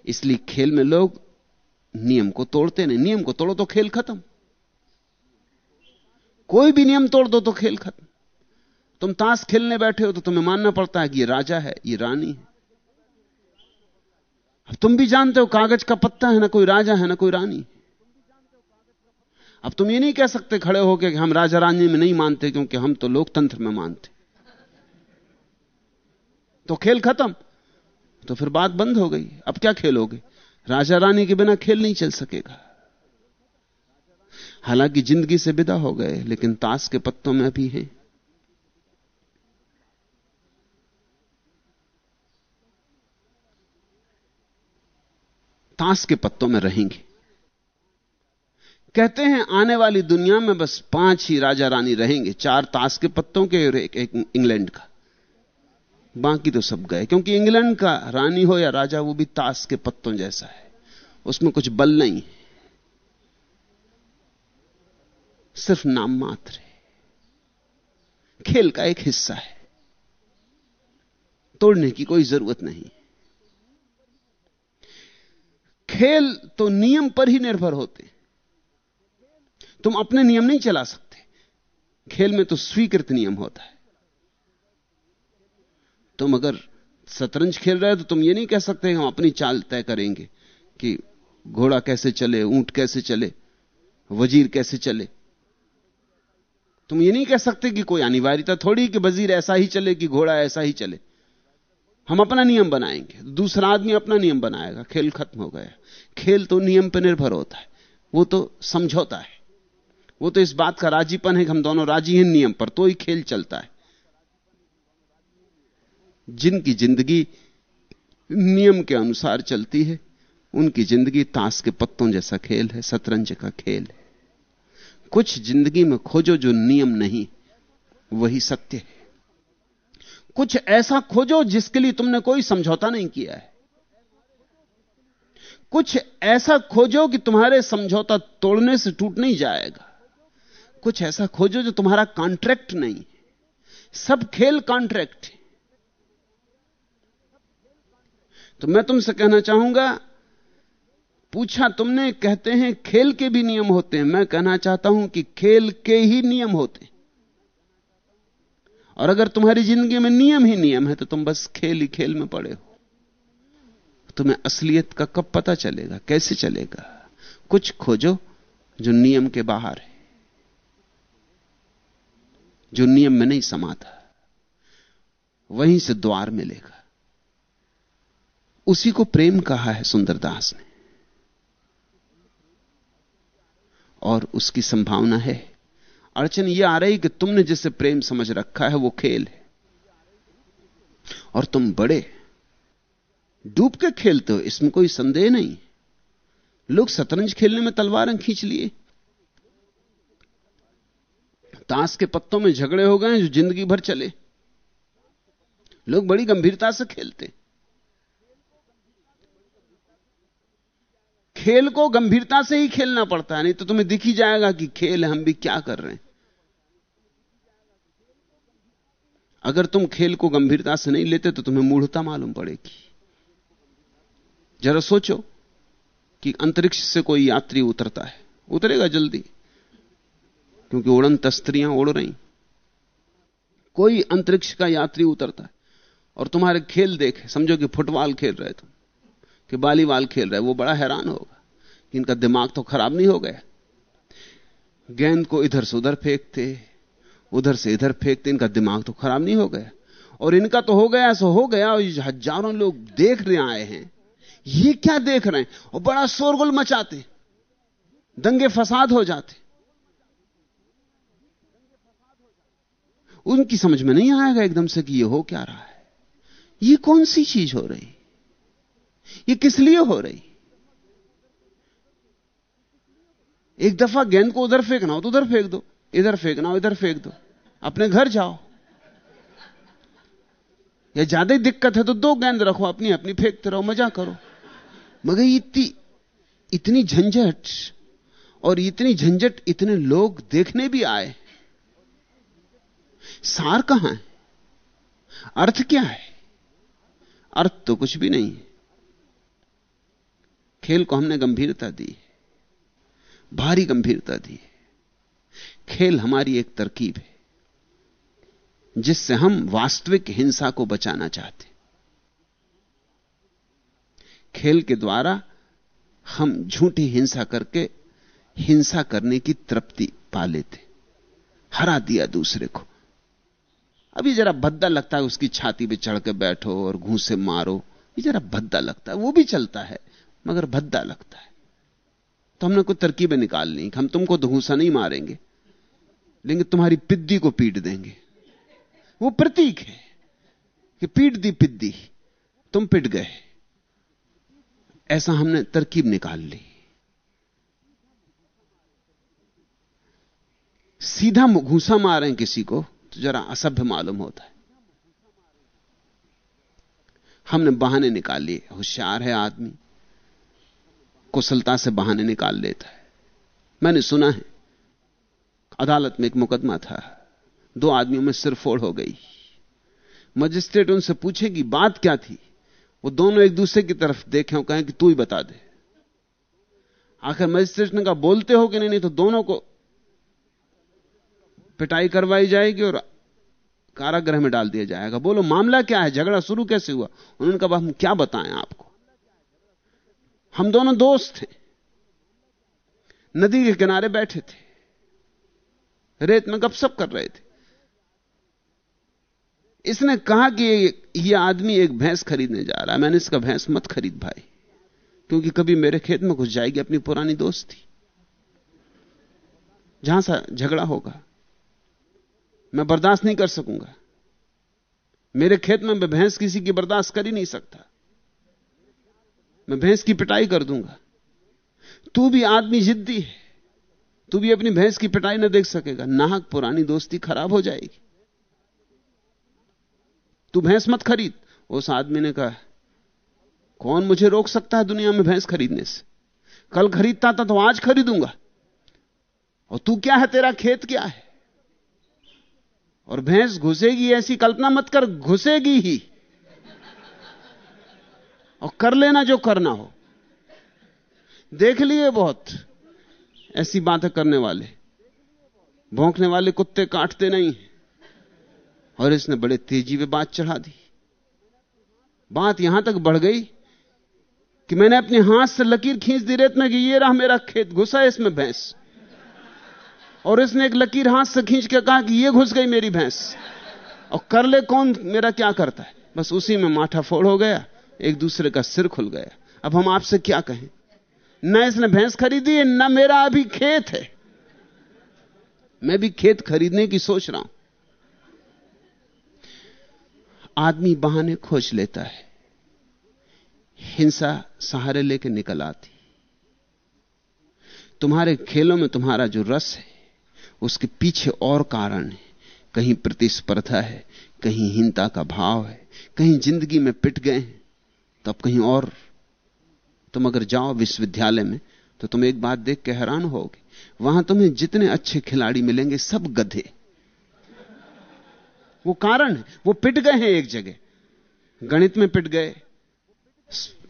इसलिए खेल में लोग नियम को तोड़ते नहीं। नियम को तोड़ो तो खेल खत्म। कोई भी नियम तोड़ दो तो खेल खत्म। तुम ताश खेलने बैठे हो तो तुम्हें मानना पड़ता है कि ये राजा है, ये रानी है। तुम भी जानते हो कागज़ का पत्ता है ना कोई राजा है ना कोई रानी। अब तुम ये नहीं कह सकते खड़े होकर कि हम राजा रानी में नहीं मानते क्योंकि हम तो लोकतंत्र में मानते। तो खेल खत्म। तो फिर बात बंद हो गई। अब क्या खेलोगे? राजा रानी के बिना खेल नहीं चल सकेगा। हालाँकि ज़िंदगी से विदा हो गए, लेकिन ताश के पत्तों में अभी हैं। ताश के पत्तों में रहेंगे। कहते हैं आने वाली दुनिया में बस पाँच ही राजा रानी रहेंगे चार ताश के पत्तों के और एक, एक इंग्लैंड का। बाकी तो सब गए क्योंकि इंग्लैंड का रानी हो या राजा वो भी ताश के पत्तों जैसा है। उसमें कुछ बल नहीं है। सिर्फ़ नाम मात्र है। खेल का एक हिस्सा है। तोड़ने की कोई ज़रूरत नहीं खेल तो नियम पर ही निर्भर होते। तुम अपने नियम नहीं चला सकते। खेल में तो स्वीकृत नियम होता है। तुम अगर शतरंज खेल रहे हो तो तुम ये नहीं कह सकते हम अपनी चाल तय करेंगे कि घोड़ा कैसे चले, ऊँट कैसे चले, वज़ीर कैसे चले। तुम ये नहीं कह सकते कि कोई अनिवार्यता थोड़ी कि वज़ीर ऐसा ही चले कि घोड़ा ऐसा ही चले। हम अपना नियम बनाएँगे। दूसरा आदमी अपना नियम बनाएगा। खेल खत्म हो गया। खेल तो नियम पर निर्भर होता है। वो तो समझौता है। वो तो इस बात का राजीपन है कि हम दोनों राज़ी हैं नियम पर तो ही खेल चलता है। जिनकी ज़िंदगी नियम के अनुसार चलती है, उनकी ज़िंदगी ताश के पत्तों जैसा खेल है, शतरंज का खेल है। कुछ ज़िंदगी में खोजो जो नियम नहीं, वही सत्य है। कुछ ऐसा खोजो जिसके लिए तुमने कोई समझौता नहीं किया है। कुछ ऐसा खोजो कि तुम्हारे समझौता तोड़ने से टूट नहीं जाएगा। कुछ ऐसा खोजो जो तुम्हारा कॉन्ट्रैक्ट नहीं सब खेल कॉन्ट्रैक्ट है। तो मैं तुमसे कहना चाहूँगा, पूछा तुमने, कहते हैं खेल के भी नियम होते हैं। मैं कहना चाहता हूँ कि खेल के ही नियम होते हैं। और अगर तुम्हारी ज़िंदगी में नियम ही नियम है तो तुम बस खेल ही खेल में पड़े हो। तुम्हें असलियत का कब पता चलेगा, कैसे चलेगा? कुछ खोजो जो नियम के बाहर है, जो नियम में नहीं समाता। वहीं से द्वार मिलेगा। उसी को प्रेम कहा है सुंदरदास ने। और उसकी संभावना है अड़चन यह आ रही कि तुमने जिसे प्रेम समझ रखा है, वो खेल है। और तुम बड़े, डूब के खेलते हो, इसमें कोई संदेह नहीं। लोग शतरंज खेलने में तलवारें खींच लिए। ताश के पत्तों में झगड़े हो गए, जो ज़िंदगी भर चले। लोग बड़ी गंभीरता से खेलते। खेल को गंभीरता से ही खेलना पड़ता है, नहीं तो तुम्हें दिख ही जाएगा कि खेल हम भी क्या कर रहे हैं। अगर तुम खेल को गंभीरता से नहीं लेते तो तुम्हें मूढ़ता मालूम पड़ेगी। जरा सोचो कि अंतरिक्ष से कोई यात्री उतरता है। उतरेगा जल्दी, क्योंकि उड़न तस्त्रियाँ उड़ रही। कोई अंतरिक्ष का यात्री उतरता है और तुम्हारे खेल देखे, समझो कि फुटबॉल खेल रहे तुम, कि बालीवाल खेल रहे, वो बड़ा हैरान होगा कि इनका दिमाग तो खराब नहीं हो गया। गेंद को इधर से उधर फेंकते उधर से इधर फेंकते, इनका दिमाग तो खराब नहीं हो गया। और इनका तो हो गया सो हो गया, और हज़ारों लोग देख रहे आए हैं। ये क्या देख रहे हैं? और बड़ा शोरगुल मचाते। दंगे फसाद हो जाते। उनकी समझ में नहीं आएगा एकदम से कि ये हो क्या रहा है। ये कौन सी चीज़ हो रही? ये किस लिए हो रही? एक दफ़ा गेंद को उधर फेंकना हो तो उधर फेंक दो, इधर फेंकना हो, इधर फेंक दो। अपने घर जाओ। या ज़्यादा ही दिक्कत है तो दो गेंद रखो, अपनी अपनी फेंकते रहो, मज़ा करो। मगर इतनी इतनी झंझट और इतनी झंझट इतने लोग देखने भी आए। सार कहाँ है? अर्थ क्या है? अर्थ तो कुछ भी नहीं है। खेल को हमने गंभीरता दी भारी गंभीरता दी खेल हमारी एक तरकीब है। जिससे हम वास्तविक हिंसा को बचाना चाहते खेल के द्वारा हम झूठी हिंसा करके हिंसा करने की तृप्ति पा लेते हरा दिया दूसरे को। अभी जरा भद्दा लगता है उसकी छाती पे चढ़ के बैठो और घूसे मारो। ये जरा भद्दा लगता है, वो भी चलता है, मगर भद्दा लगता है। तो हमने कोई तरकीबें निकाल ली हम तुमको तो घूसा नहीं मारेंगे, लेकिन तुम्हारी पिद्दी को पीट देंगे। वो प्रतीक है कि पीट दी पिद्दी, तुम पिट गए। ऐसा हमने तरकीब निकाल ली। सीधा घूसा मारें किसी को तो जरा असभ्य मालूम होता है। हमने बहाने निकाल लिए। होशियार है आदमी। कुशलता से बहाने निकाल लेता है। मैंने सुना है, अदालत में एक मुकदमा था। दो आदमियों में सिर फोड़ हो गई। मजिस्ट्रेट उनसे पूछेगी बात क्या थी? वो दोनों एक दूसरे की तरफ़ देखें और कहें कि तू ही बता दे। आखिर मजिस्ट्रेट ने कहा, बोलते हो कि नहीं? नहीं तो दोनों को पिटाई करवाई जाएगी और कारागृह में डाल दिया जाएगा। बोलो, मामला क्या है? झगड़ा शुरू कैसे हुआ? उन्होंने कहा, हम क्या बताएँ आपको? हम दोनों दोस्त थे। नदी के किनारे बैठे थे। रेत में गपसप कर रहे थे। इसने कहा कि यह आदमी एक भैंस खरीदने जा रहा है। मैंने इसका भैंस मत खरीद भाई, क्योंकि कभी मेरे खेत में घुस जाएगी अपनी पुरानी दोस्ती। जहाँ सा झगड़ा होगा, मैं बर्दाश्त नहीं कर सकूँगा। मेरे खेत में मैं भैंस किसी की बर्दाश्त कर ही नहीं सकता। मैं भैंस की पिटाई कर दूँगा। तू भी आदमी जिद्दी है। तू भी अपनी भैंस की पिटाई ना देख सकेगा। नाहक पुरानी दोस्ती खराब हो जाएगी। तू भैंस मत खरीद। उस आदमी ने कहा, कौन मुझे रोक सकता है दुनिया में भैंस खरीदने से? कल खरीदता था तो आज खरीदूँगा। और तू क्या है? तेरा खेत क्या है? और भैंस घुसेगी ऐसी कल्पना मत कर, घुसेगी ही। और कर लेना जो करना हो। देख लिए बहुत ऐसी बातें करने वाले। भौंकने वाले कुत्ते काटते नहीं और इसने बड़े तेज़ी में बात चढ़ा दी। बात यहाँ तक बढ़ गई कि मैंने अपने हाथ से लकीर खींच दी, रेत में कि ये रहा मेरा खेत, घुसा है इसमें भैंस। और इसने एक लकीर हाथ से खींच के कहा कि ये घुस गई मेरी भैंस। और कर ले कौन, मेरा क्या करता है? बस उसी में माठा फोड़ हो गया, एक दूसरे का सिर खुल गया। अब हम आपसे क्या कहें? न इसने भैंस खरीदी, न मेरा अभी खेत है। मैं भी खेत खरीदने की सोच रहा हूँ। आदमी बहाने खोज लेता है। हिंसा सहारे लेके निकल आती। तुम्हारे खेलों में तुम्हारा जो रस है, उसके पीछे और कारण है। कहीं प्रतिस्पर्धा है, कहीं हिंता का भाव है, कहीं ज़िंदगी में पिट गए हैं तो अब कहीं और। तुम अगर जाओ विश्वविद्यालय में तो तुम एक बात देख के हैरान होगे। वहाँ तुम्हें जितने अच्छे खिलाड़ी मिलेंगे, सब गधे। वो कारण है। वो पिट गए हैं एक जगह। गणित में पिट गए,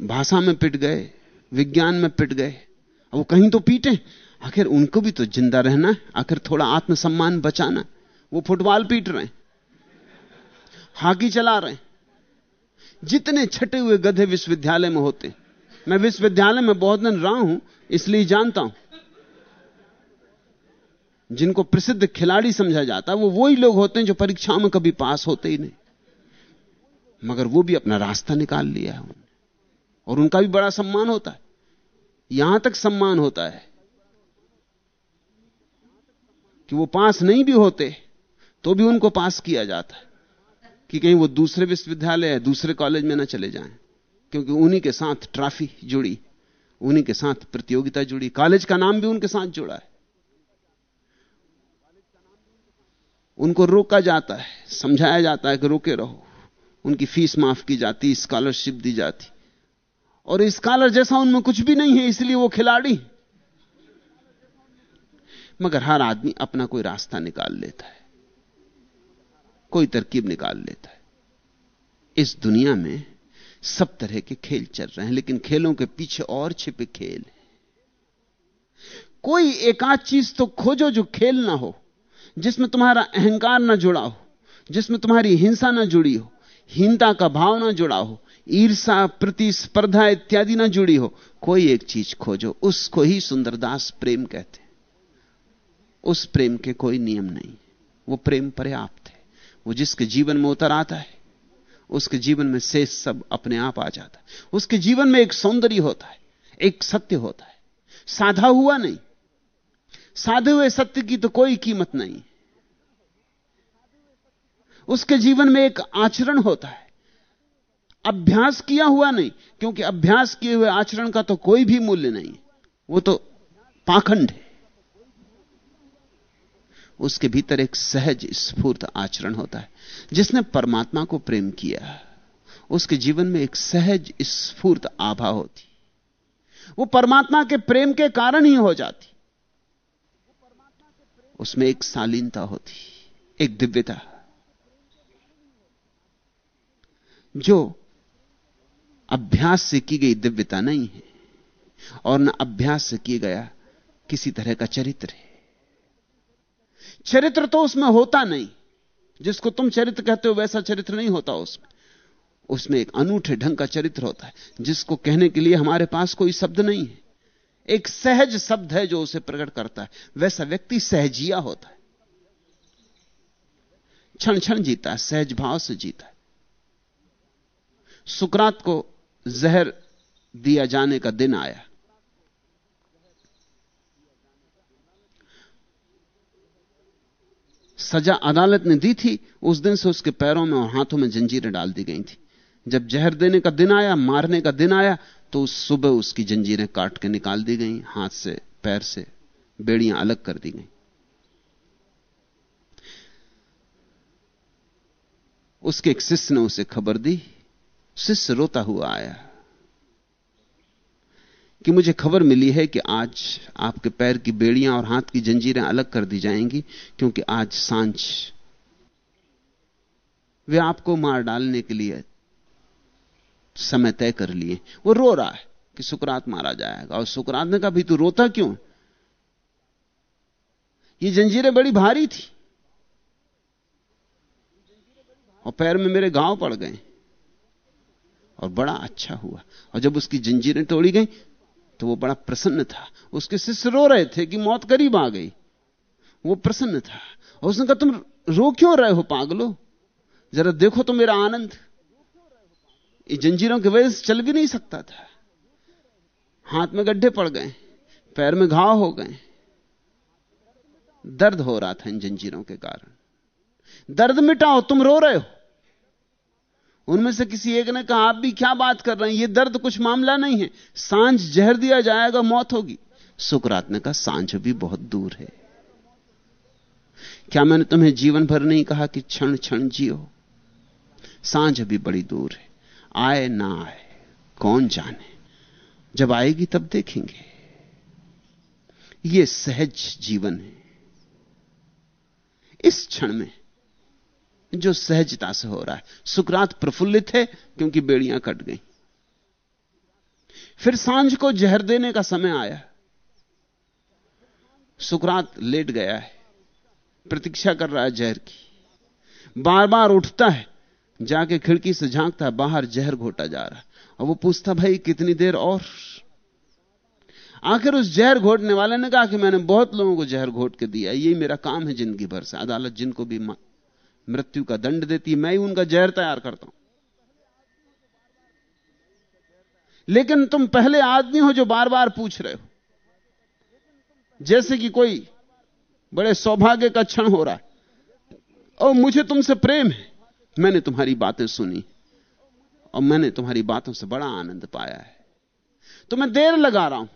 भाषा में पिट गए, विज्ञान में पिट गए। वो कहीं तो पीटे। आखिर उनको भी तो ज़िंदा रहना है। आखिर थोड़ा आत्मसम्मान बचाना वो फुटबॉल पीट रहे हैं। हॉकी चला रहे हैं। जितने छटे हुए गधे विश्वविद्यालय में होते मैं विश्वविद्यालय में बहुत दिन रहा हूँ, इसलिए जानता हूँ। जिनको प्रसिद्ध खिलाड़ी समझा जाता है, वो वही लोग होते हैं जो परीक्षाओं में कभी पास होते ही नहीं। मगर वो भी अपना रास्ता निकाल लिया है और उनका भी बड़ा सम्मान होता है। यहाँ तक सम्मान होता है कि वो पास नहीं भी होते तो भी उनको पास किया जाता है कि कहीं वो दूसरे विश्वविद्यालय या दूसरे कॉलेज में ना चले जाएँ, क्योंकि उन्हीं के साथ ट्रॉफी जुड़ी, उन्हीं के साथ प्रतियोगिता जुड़ी, कॉलेज का नाम भी उनके साथ जुड़ा है। उनको रोका जाता है, समझाया जाता है कि रोके रहो। उनकी फ़ीस माफ़ की जाती, स्कॉलरशिप दी जाती। और स्कॉलर जैसा उनमें कुछ भी नहीं है, इसलिए वो खिलाड़ी। मगर हर आदमी अपना कोई रास्ता निकाल लेता है। कोई तरकीब निकाल लेता है। इस दुनिया में सब तरह के खेल चल रहे हैं, लेकिन खेलों के पीछे और छिपे खेल कोई एकाध चीज़ तो खोजो जो खेल ना हो। जिसमें तुम्हारा अहंकार ना जुड़ा हो, जिसमें तुम्हारी हिंसा ना जुड़ी हो, हीनता का भाव ना जुड़ा हो ईर्षा प्रतिस्पर्धा इत्यादि ना जुड़ी हो, कोई एक चीज़ खोजो, उसको ही सुंदरदास प्रेम कहते उस प्रेम के कोई नियम नहीं। वो प्रेम पर्याप्त है। वो जिसके जीवन में उतर आता है, उसके जीवन में शेष सब अपने आप आ जाता है। उसके जीवन में एक सौंदर्य होता है, एक सत्य होता है। साधा हुआ नहीं साधे हुए सत्य की तो कोई कीमत नहीं। उसके जीवन में एक आचरण होता है। अभ्यास किया हुआ नहीं, क्योंकि अभ्यास किए हुए आचरण का तो कोई भी मूल्य नहीं। वो तो पाखंड है। उसके भीतर एक सहज स्फूर्त आचरण होता है। जिसने परमात्मा को प्रेम किया, उसके जीवन में एक सहज स्फूर्त आभा होती। वो परमात्मा के प्रेम के कारण ही हो जाती। उसमें एक शालीनता होती, एक दिव्यता। जो अभ्यास से की गई दिव्यता नहीं है, और न अभ्यास से किया गया किसी तरह का चरित्र है। चरित्र तो उसमें होता नहीं, जिसको तुम चरित्र कहते हो वैसा चरित्र नहीं होता उसमें। उसमें एक अनूठे ढंग का चरित्र होता है, जिसको कहने के लिए हमारे पास कोई शब्द नहीं है। एक सहज शब्द है जो उसे प्रकट करता है। वैसा व्यक्ति सहजिया होता है। क्षण क्षण जीता है, सहज भाव से जीता है। सुकरात को जहर दिया जाने का दिन आया। सजा अदालत ने दी थी, उस दिन से उसके पैरों में और हाथों में जंजीरें डाल दी गई थी। जब जहर देने का दिन आया, मारने का दिन आया तो उस सुबह उसकी जंजीरें काट के निकाल दी गई, हाथ से, पैर से, बेड़ियाँ अलग कर दी गई। उसके एक शिष्य ने उसे खबर दी। शिष्य रोता हुआ आया कि मुझे खबर मिली है कि आज आपके पैर की बेड़ियाँ और हाथ की जंजीरें अलग कर दी जाएँगी, क्योंकि आज साँझ। वे आपको मार डालने के लिए समय तय कर लिए। वो रो रहा है कि सुकरात मारा जाएगा। और सुकरात ने कहा भी तू रोता क्यों? ये जंजीरें बड़ी भारी थी। और पैर में मेरे गाँव पड़ गए। और बड़ा अच्छा हुआ। और जब उसकी जंजीरें तोड़ी गई तो वो बड़ा प्रसन्न था। उसके शिष्य रो रहे थे कि मौत करीब आ गई। वो प्रसन्न था। और उसने कहा, तुम रो क्यों रहे हो पागलो? जरा देखो तो मेरा आनंद। जंजीरों की वजह से चल भी नहीं सकता था। हाथ में गड्ढे पड़ गए, पैर में घाव हो गए। दर्द हो रहा था इन जंजीरों के कारण। दर्द मिटाओ तुम रो रहे हो। उनमें से किसी एक ने कहा, आप भी क्या बात कर रहे हैं? ये दर्द कुछ मामला नहीं है। साँझ जहर दिया जाएगा, मौत होगी। सुकरात ने कहा, साँझ भी बहुत दूर है। क्या मैंने तुम्हें जीवन भर नहीं कहा कि क्षण क्षण जियो? साँझ भी बड़ी दूर है। आए ना आए, कौन जाने? जब आएगी तब देखेंगे। यह सहज जीवन है। इस क्षण में जो सहजता से हो रहा है, सुकरात प्रफुल्लित है क्योंकि बेड़ियाँ कट गई। फिर साँझ को जहर देने का समय आया। सुकरात लेट गया है, प्रतीक्षा कर रहा है जहर की। बार बार उठता है जाके खिड़की से झांकता, बाहर जहर घोटा जा रहा। और वो पूछता, भाई, कितनी देर और? आखिर उस जहर घोटने वाले ने कहा कि मैंने बहुत लोगों को जहर घोट के दिया यही मेरा काम है ज़िंदगी भर से। अदालत जिनको भी मृत्यु का दंड देती है, मैं ही उनका जहर तैयार करता हूँ। लेकिन तुम पहले आदमी हो जो बार बार पूछ रहे हो। जैसे कि कोई बड़े सौभाग्य का क्षण हो रहा है। और मुझे तुमसे प्रेम है। मैंने तुम्हारी बातें सुनी और मैंने तुम्हारी बातों से बड़ा आनंद पाया है। तो मैं देर लगा रहा हूँ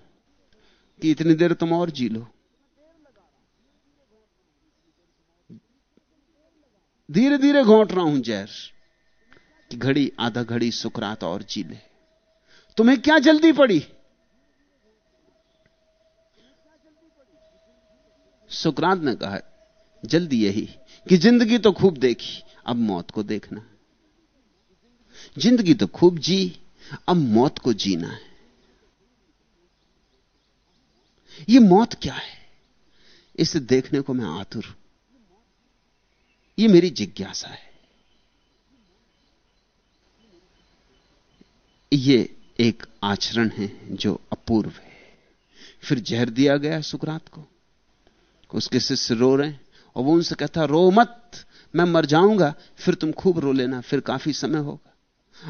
कि इतनी देर तुम और जी लो। धीरे धीरे घोंट रहा हूँ जहर कि घड़ी, आधा घड़ी सुकरात और जी ले। तुम्हें क्या जल्दी पड़ी? सुकरात ने कहा, जल्दी यही कि ज़िंदगी तो खूब देखी। अब मौत को देखना ज़िंदगी तो खूब जी, अब मौत को जीना है। ये मौत क्या है? इसे देखने को मैं आतुर ये मेरी जिज्ञासा है। ये एक आचरण है जो अपूर्व है। फिर जहर दिया गया सुकरात को। उसके शिष्य रो रहे हैं और वो उनसे कहता, रो मत मैं मर जाऊँगा, फिर तुम खूब रो लेना, फिर काफ़ी समय होगा।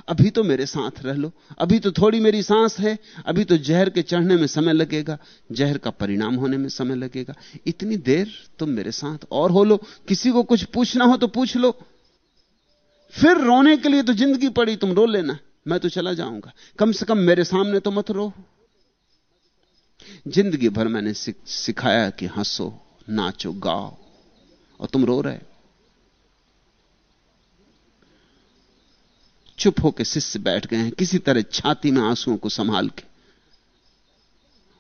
अभी तो मेरे साथ रह लो, अभी तो थोड़ी मेरी सांस है, अभी तो जहर के चढ़ने में समय लगेगा, जहर का परिणाम होने में समय लगेगा। इतनी देर तुम मेरे साथ और हो लो, किसी को कुछ पूछना हो तो पूछ लो। फिर रोने के लिए तो ज़िंदगी पड़ी, तुम रो लेना, मैं तो चला जाऊँगा। कम से कम मेरे सामने तो मत रो। ज़िंदगी भर मैंने सिखाया कि हंसो, नाचो, गाओ, और तुम रो रहे चुप होकर शिष्य बैठ गए हैं, किसी तरह छाती में आंसुओं को संभाल के।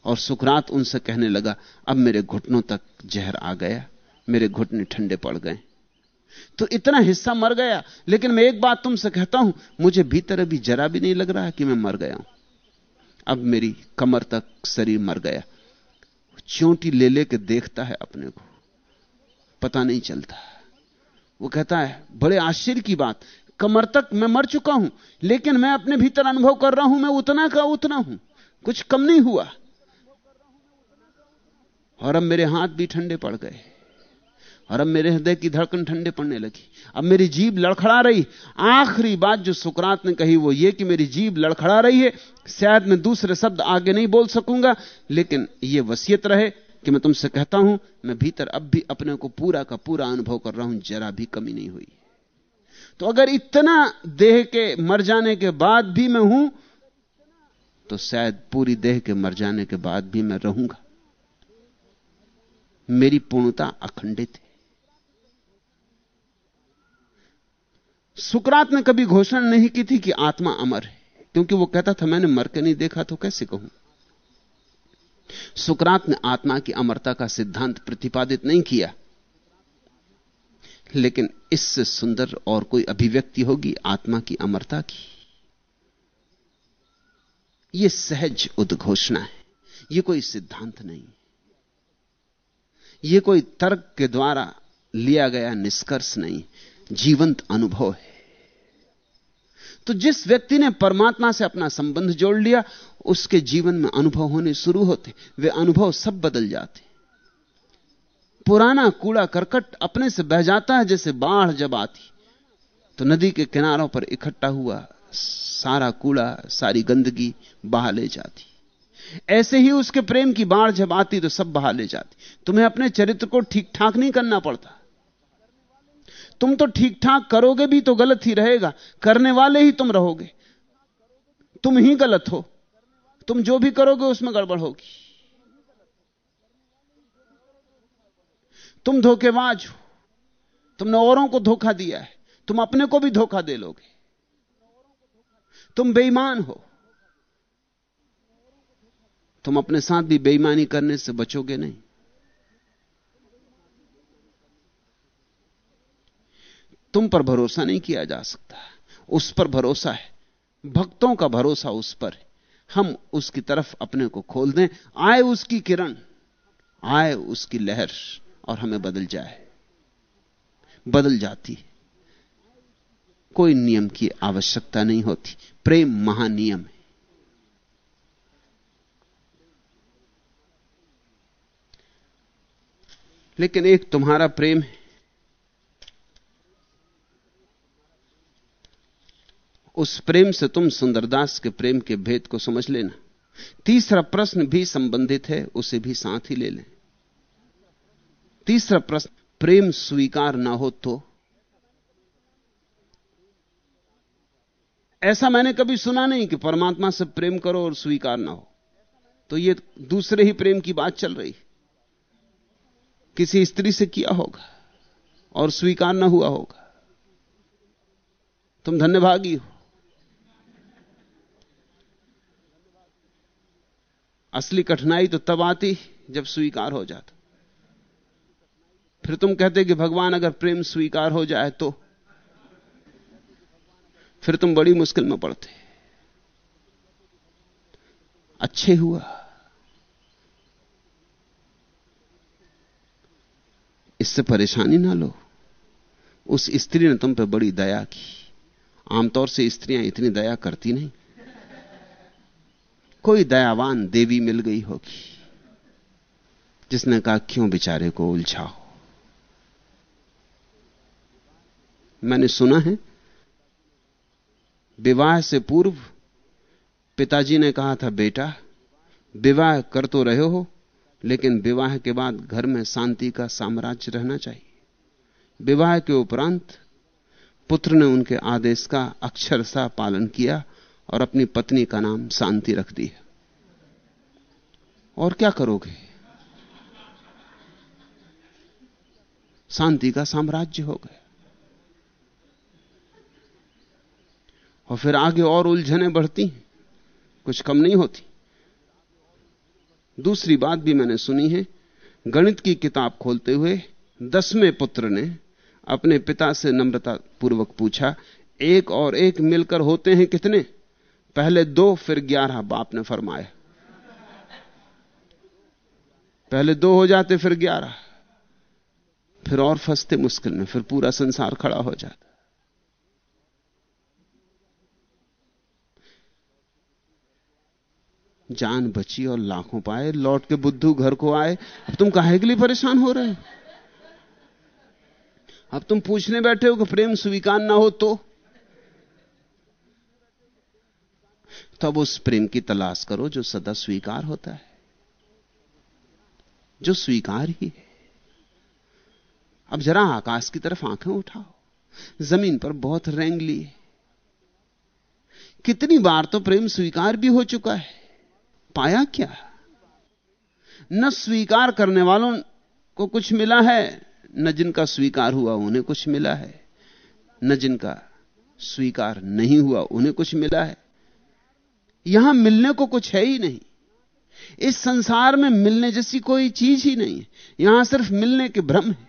और सुकरात उनसे कहने लगा, अब मेरे घुटनों तक जहर आ गया, मेरे घुटने ठंडे पड़ गए। तो इतना हिस्सा मर गया, लेकिन मैं एक बात तुमसे कहता हूँ, मुझे भीतर अभी जरा भी नहीं लग रहा कि मैं मर गया हूँ। अब मेरी कमर तक शरीर मर गया। चोटी ले लेके देखता है अपने को। पता नहीं चलता। वो कहता है, बड़े आश्चर्य की बात कमर तक मैं मर चुका हूँ, लेकिन मैं अपने भीतर अनुभव कर रहा हूँ, मैं उतना का उतना हूँ, कुछ कम नहीं हुआ। और अब मेरे हाथ भी ठंडे पड़ गए, और अब मेरे हृदय की धड़कन ठंडे पड़ने लगी। अब मेरी जीभ लड़खड़ा रही। आखिरी बात जो सुकरात ने कही वो ये कि मेरी जीभ लड़खड़ा रही है, शायद मैं दूसरे शब्द आगे नहीं बोल सकूँगा, लेकिन ये वसीयत रहे कि मैं तुमसे कहता हूँ, मैं भीतर अब भी अपने को पूरा का पूरा अनुभव कर रहा हूँ, जरा भी कमी नहीं हुई। तो अगर इतना देह के मर जाने के बाद भी मैं हूँ तो शायद पूरी देह के मर जाने के बाद भी मैं रहूँगा। मेरी पूर्णता अखंडित है। सुकरात ने कभी घोषणा नहीं की थी कि आत्मा अमर है, क्योंकि वो कहता था, मैंने मर के नहीं देखा तो कैसे कहूँ? सुकरात ने आत्मा की अमरता का सिद्धांत प्रतिपादित नहीं किया। लेकिन इससे सुंदर और कोई अभिव्यक्ति होगी आत्मा की अमरता की। यह सहज उद्घोषणा है। यह कोई सिद्धांत नहीं। यह कोई तर्क के द्वारा लिया गया निष्कर्ष नहीं। जीवंत अनुभव है। तो जिस व्यक्ति ने परमात्मा से अपना संबंध जोड़ लिया, उसके जीवन में अनुभव होने शुरू होते। वे अनुभव सब बदल जाते। पुराना कूड़ा करकट अपने से बह जाता है, जैसे बाढ़ जब आती। तो नदी के किनारों पर इकट्ठा हुआ सारा कूड़ा, सारी गंदगी बहा ले जाती। ऐसे ही उसके प्रेम की बाढ़ जब आती तो सब बहा ले जाती। तुम्हें अपने चरित्र को ठीक ठाक नहीं करना पड़ता। तुम तो ठीक ठाक करोगे भी तो गलत ही रहेगा। करने वाले ही तुम रहोगे। तुम ही गलत हो। तुम जो भी करोगे, उसमें गड़बड़ होगी। तुम धोखेबाज हो। तुमने औरों को धोखा दिया है। तुम अपने को भी धोखा दे लोगे। तुम बेईमान हो। तुम अपने साथ भी बेईमानी करने से बचोगे नहीं। तुम पर भरोसा नहीं किया जा सकता। उस पर भरोसा है। भक्तों का भरोसा उस पर है। हम उसकी तरफ़ अपने को खोल दें। आए उसकी किरण। आए उसकी लहर। और हमें बदल जाए। बदल जाती है। कोई नियम की आवश्यकता नहीं होती। प्रेम महानियम है। लेकिन एक तुम्हारा प्रेम है। उस प्रेम से तुम सुंदरदास के प्रेम के भेद को समझ लेना। तीसरा प्रश्न भी संबंधित है, उसे भी साथ ही ले लें। तीसरा प्रश्न, प्रेम स्वीकार ना हो तो? ऐसा मैंने कभी सुना नहीं कि परमात्मा से प्रेम करो और स्वीकार ना हो। तो ये दूसरे ही प्रेम की बात चल रही। किसी स्त्री से किया होगा और स्वीकार ना हुआ होगा। तुम धन्यभागी हो। असली कठिनाई तो तब आती जब स्वीकार हो जाता। फिर तुम कहते कि भगवान अगर प्रेम स्वीकार हो जाए तो? फिर तुम बड़ी मुश्किल में पड़ते। अच्छे हुआ। इससे परेशानी ना लो। उस स्त्री ने तुम पर बड़ी दया की। आमतौर से स्त्रियाँ इतनी दया करती नहीं। कोई दयावान देवी मिल गई होगी। जिसने कहा, क्यों बेचारे को उलझाओ? मैंने सुना है। विवाह से पूर्व पिताजी ने कहा था, बेटा, विवाह कर तो रहे हो, लेकिन विवाह के बाद घर में शांति का साम्राज्य रहना चाहिए। विवाह के उपरांत पुत्र ने उनके आदेश का अक्षरशा पालन किया और अपनी पत्नी का नाम शांति रख दिया और क्या करोगे? शांति का साम्राज्य हो गया। और फिर आगे और उलझने बढ़ती कुछ कम नहीं होती। दूसरी बात भी मैंने सुनी है, गणित की किताब खोलते हुए दसवें पुत्र ने अपने पिता से नम्रता पूर्वक पूछा, एक और एक मिलकर होते हैं कितने? पहले दो, फिर ग्यारह, बाप ने फरमाया। पहले दो हो जाते, फिर ग्यारह। फिर और फंसते मुश्किल में, फिर पूरा संसार खड़ा हो जाता। जान बची और लाखों पाए, लौट के बुद्धू घर को आए। अब तुम काहे के लिए परेशान हो रहे? अब तुम पूछने बैठे हो कि प्रेम स्वीकार ना हो तो? तब उस प्रेम की तलाश करो जो सदा स्वीकार होता है, जो स्वीकार ही है। अब जरा आकाश की तरफ़ आँखें उठाओ। ज़मीन पर बहुत रेंग लिए कितनी बार तो प्रेम स्वीकार भी हो चुका है। पाया क्या? न स्वीकार करने वालों को कुछ मिला है, न जिनका स्वीकार हुआ उन्हें कुछ मिला है, न जिनका स्वीकार नहीं हुआ उन्हें कुछ मिला है। यहाँ मिलने को कुछ है ही नहीं। इस संसार में मिलने जैसी कोई चीज़ ही नहीं है। यहाँ सिर्फ़ मिलने के भ्रम है।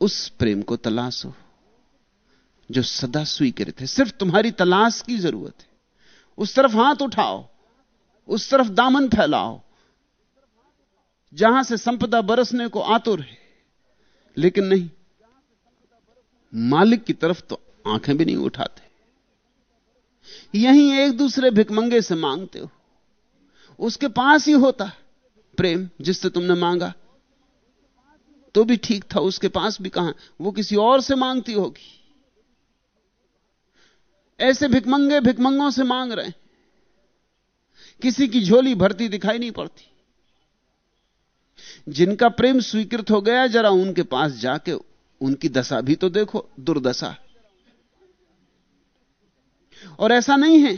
उस प्रेम को तलाशो। जो सदा स्वीकृत है। सिर्फ़ तुम्हारी तलाश की ज़रूरत है। उस तरफ़ हाथ उठाओ, उस तरफ़ दामन फैलाओ। जहाँ से संपदा बरसने को आतुर है। लेकिन नहीं, मालिक की तरफ़ तो आँखें भी नहीं उठाते। यहीं एक दूसरे भिकमंगे से मांगते हो। उसके पास ही होता प्रेम जिससे तुमने मांगा। तो भी ठीक था, उसके पास भी कहाँ? वो किसी और से मांगती होगी। ऐसे भिकमंगे भिकमंगों से मांग रहे हैं। किसी की झोली भरती दिखाई नहीं पड़ती। जिनका प्रेम स्वीकृत हो गया, जरा उनके पास जाके उनकी दशा भी तो देखो, दुर्दशा। और ऐसा नहीं है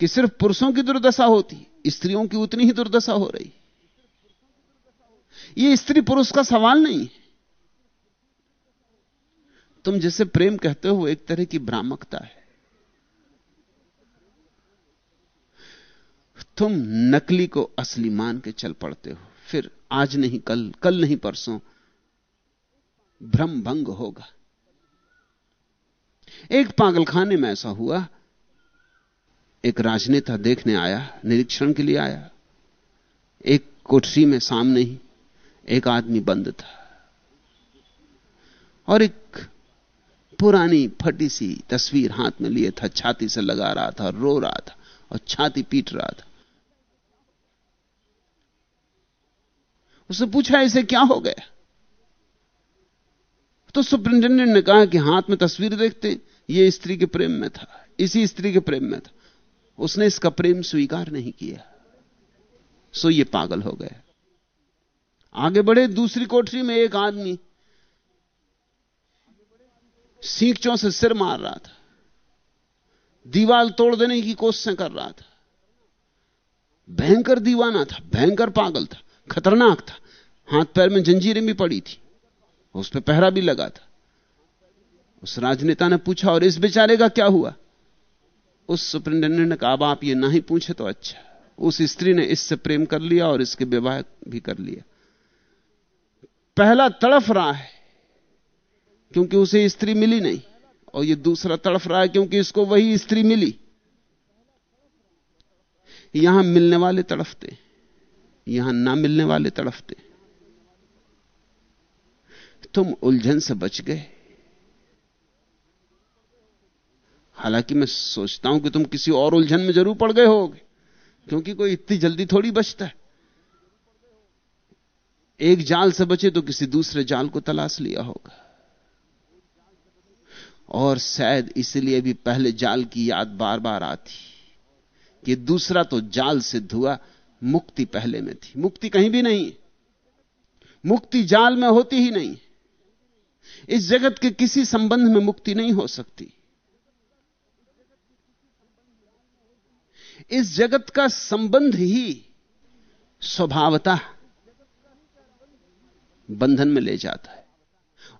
कि सिर्फ़ पुरुषों की दुर्दशा होती, स्त्रियों की उतनी ही दुर्दशा हो रही। यह स्त्री पुरुष का सवाल नहीं है। तुम जिसे प्रेम कहते हो एक तरह की भ्रामकता है। तुम नकली को असली मान के चल पड़ते हो। फिर आज नहीं, कल कल नहीं, परसों भ्रम भंग होगा। एक पागलखाने में ऐसा हुआ। एक राजनेता देखने आया, निरीक्षण के लिए आया। एक कोठरी में सामने ही एक आदमी बंद था। और एक पुरानी फटी सी तस्वीर हाथ में लिए था, छाती से लगा रहा था, रो रहा था और छाती पीट रहा था। उसने पूछा, इसे क्या हो गया? तो सुप्रिंटेंडेंट ने कहा कि हाथ में तस्वीर देखते, ये स्त्री के प्रेम में था, इसी स्त्री के प्रेम में था। उसने इसका प्रेम स्वीकार नहीं किया। सो ये पागल हो गया। आगे बढ़े दूसरी कोठरी में एक आदमी सीखचों से सिर मार रहा था। दीवाल तोड़ देने की कोशिशें कर रहा था। भयंकर दीवाना था, भयंकर पागल था, खतरनाक था। हाथ पैर में जंजीरें भी पड़ी थी। उस पर पहरा भी लगा था। उस राजनेता ने पूछा, और इस बेचारे का क्या हुआ? उस सुप्रिंटेंडेंट ने कहा, अब आप ये ना ही पूछे तो अच्छा। उस स्त्री ने इससे प्रेम कर लिया और इसके विवाह भी कर लिया। पहला तड़फ रहा है। क्योंकि उसे स्त्री मिली नहीं। और ये दूसरा तड़फ रहा है क्योंकि इसको वही स्त्री मिली। यहाँ मिलने वाले तड़फते यहाँ ना मिलने वाले तड़फते तुम उलझन से बच गए। हालाँकि मैं सोचता हूँ कि तुम किसी और उलझन में ज़रूर पड़ गए होगे, क्योंकि कोई इतनी जल्दी थोड़ी बचता है। एक जाल से बचे तो किसी दूसरे जाल को तलाश लिया होगा। और शायद इसलिए भी पहले जाल की याद बार बार आती कि दूसरा तो जाल सिद्ध हुआ, मुक्ति पहले में थी। मुक्ति कहीं भी नहीं मुक्ति जाल में होती ही नहीं इस जगत के किसी संबंध में मुक्ति नहीं हो सकती। इस जगत का संबंध ही स्वभावता बंधन में ले जाता है।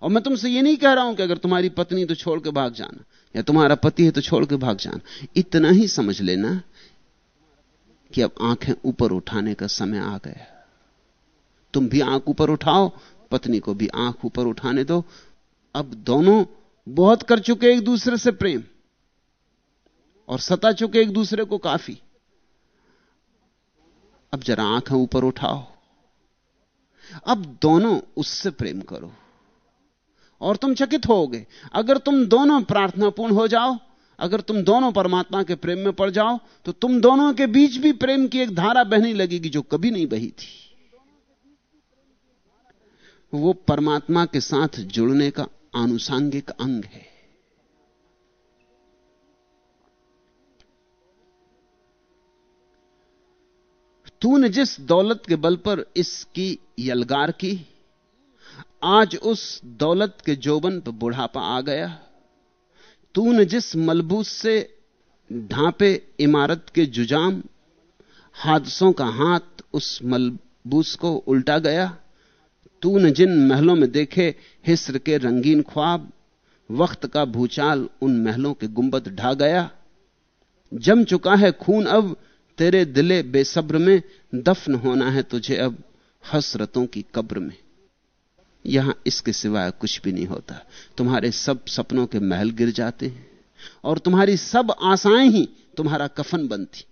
और मैं तुमसे ये नहीं कह रहा हूँ कि अगर तुम्हारी पत्नी तो छोड़ के भाग जाना, या तुम्हारा पति है तो छोड़ के भाग जाना। इतना ही समझ लेना कि अब आँखें ऊपर उठाने का समय आ गया। तुम भी आँख ऊपर उठाओ, पत्नी को भी आँख ऊपर उठाने दो। अब दोनों बहुत कर चुके एक दूसरे से प्रेम, और सता चुके एक दूसरे को काफ़ी। अब जरा आँखें ऊपर उठाओ। अब दोनों उससे प्रेम करो। और तुम चकित होगे। अगर तुम दोनों प्रार्थनापूर्ण हो जाओ, अगर तुम दोनों परमात्मा के प्रेम में पड़ जाओ तो तुम दोनों के बीच भी प्रेम की एक धारा बहने लगेगी जो कभी नहीं बही थी। वो परमात्मा के साथ जुड़ने का आनुषांगिक अंग है। तूने जिस दौलत के बल पर इसकी यलगार की आज उस दौलत के जोबन पर बुढ़ापा आ गया। तूने जिस मलबूस से ढांपे इमारत के जुजाम, हादसों का हाथ उस मलबूस को उल्टा गया, तूने जिन महलों में देखे हिस्र के रंगीन ख्वाब, वक्त का भूचाल उन महलों के गुंबद ढा गया। जम चुका है खून, अब तेरे दिले बेसब्र में दफन होना है तुझे अब हसरतों की कब्र में। यहाँ इसके सिवाय कुछ भी नहीं होता। तुम्हारे सब सपनों के महल गिर जाते हैं, और तुम्हारी सब आशाएँ ही तुम्हारा कफन बनती।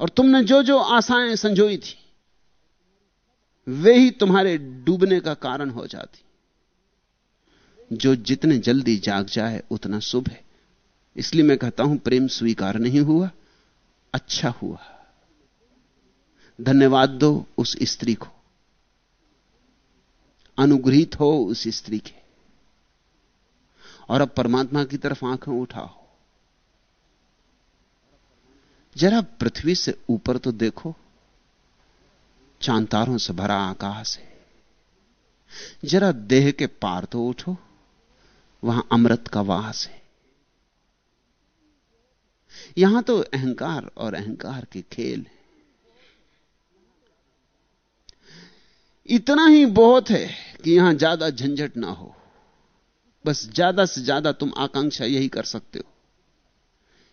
और तुमने जो जो आशाएँ संजोई थी, वे ही तुम्हारे डूबने का कारण हो जाती। जो जितने जल्दी जाग जाए, उतना शुभ है। इसलिए मैं कहता हूँ, प्रेम स्वीकार नहीं हुआ अच्छा हुआ। धन्यवाद दो उस स्त्री को। अनुग्रहित हो उस स्त्री के। और अब परमात्मा की तरफ़ आँखें उठाओ। जरा पृथ्वी से ऊपर तो देखो, चांतारों से भरा आकाश है। जरा देह के पार तो उठो, वहाँ अमृत का वास है। यहाँ तो अहंकार और अहंकार के खेल है। इतना ही बहुत है। कि यहाँ ज़्यादा झंझट ना हो। बस ज़्यादा से ज़्यादा तुम आकांक्षा यही कर सकते हो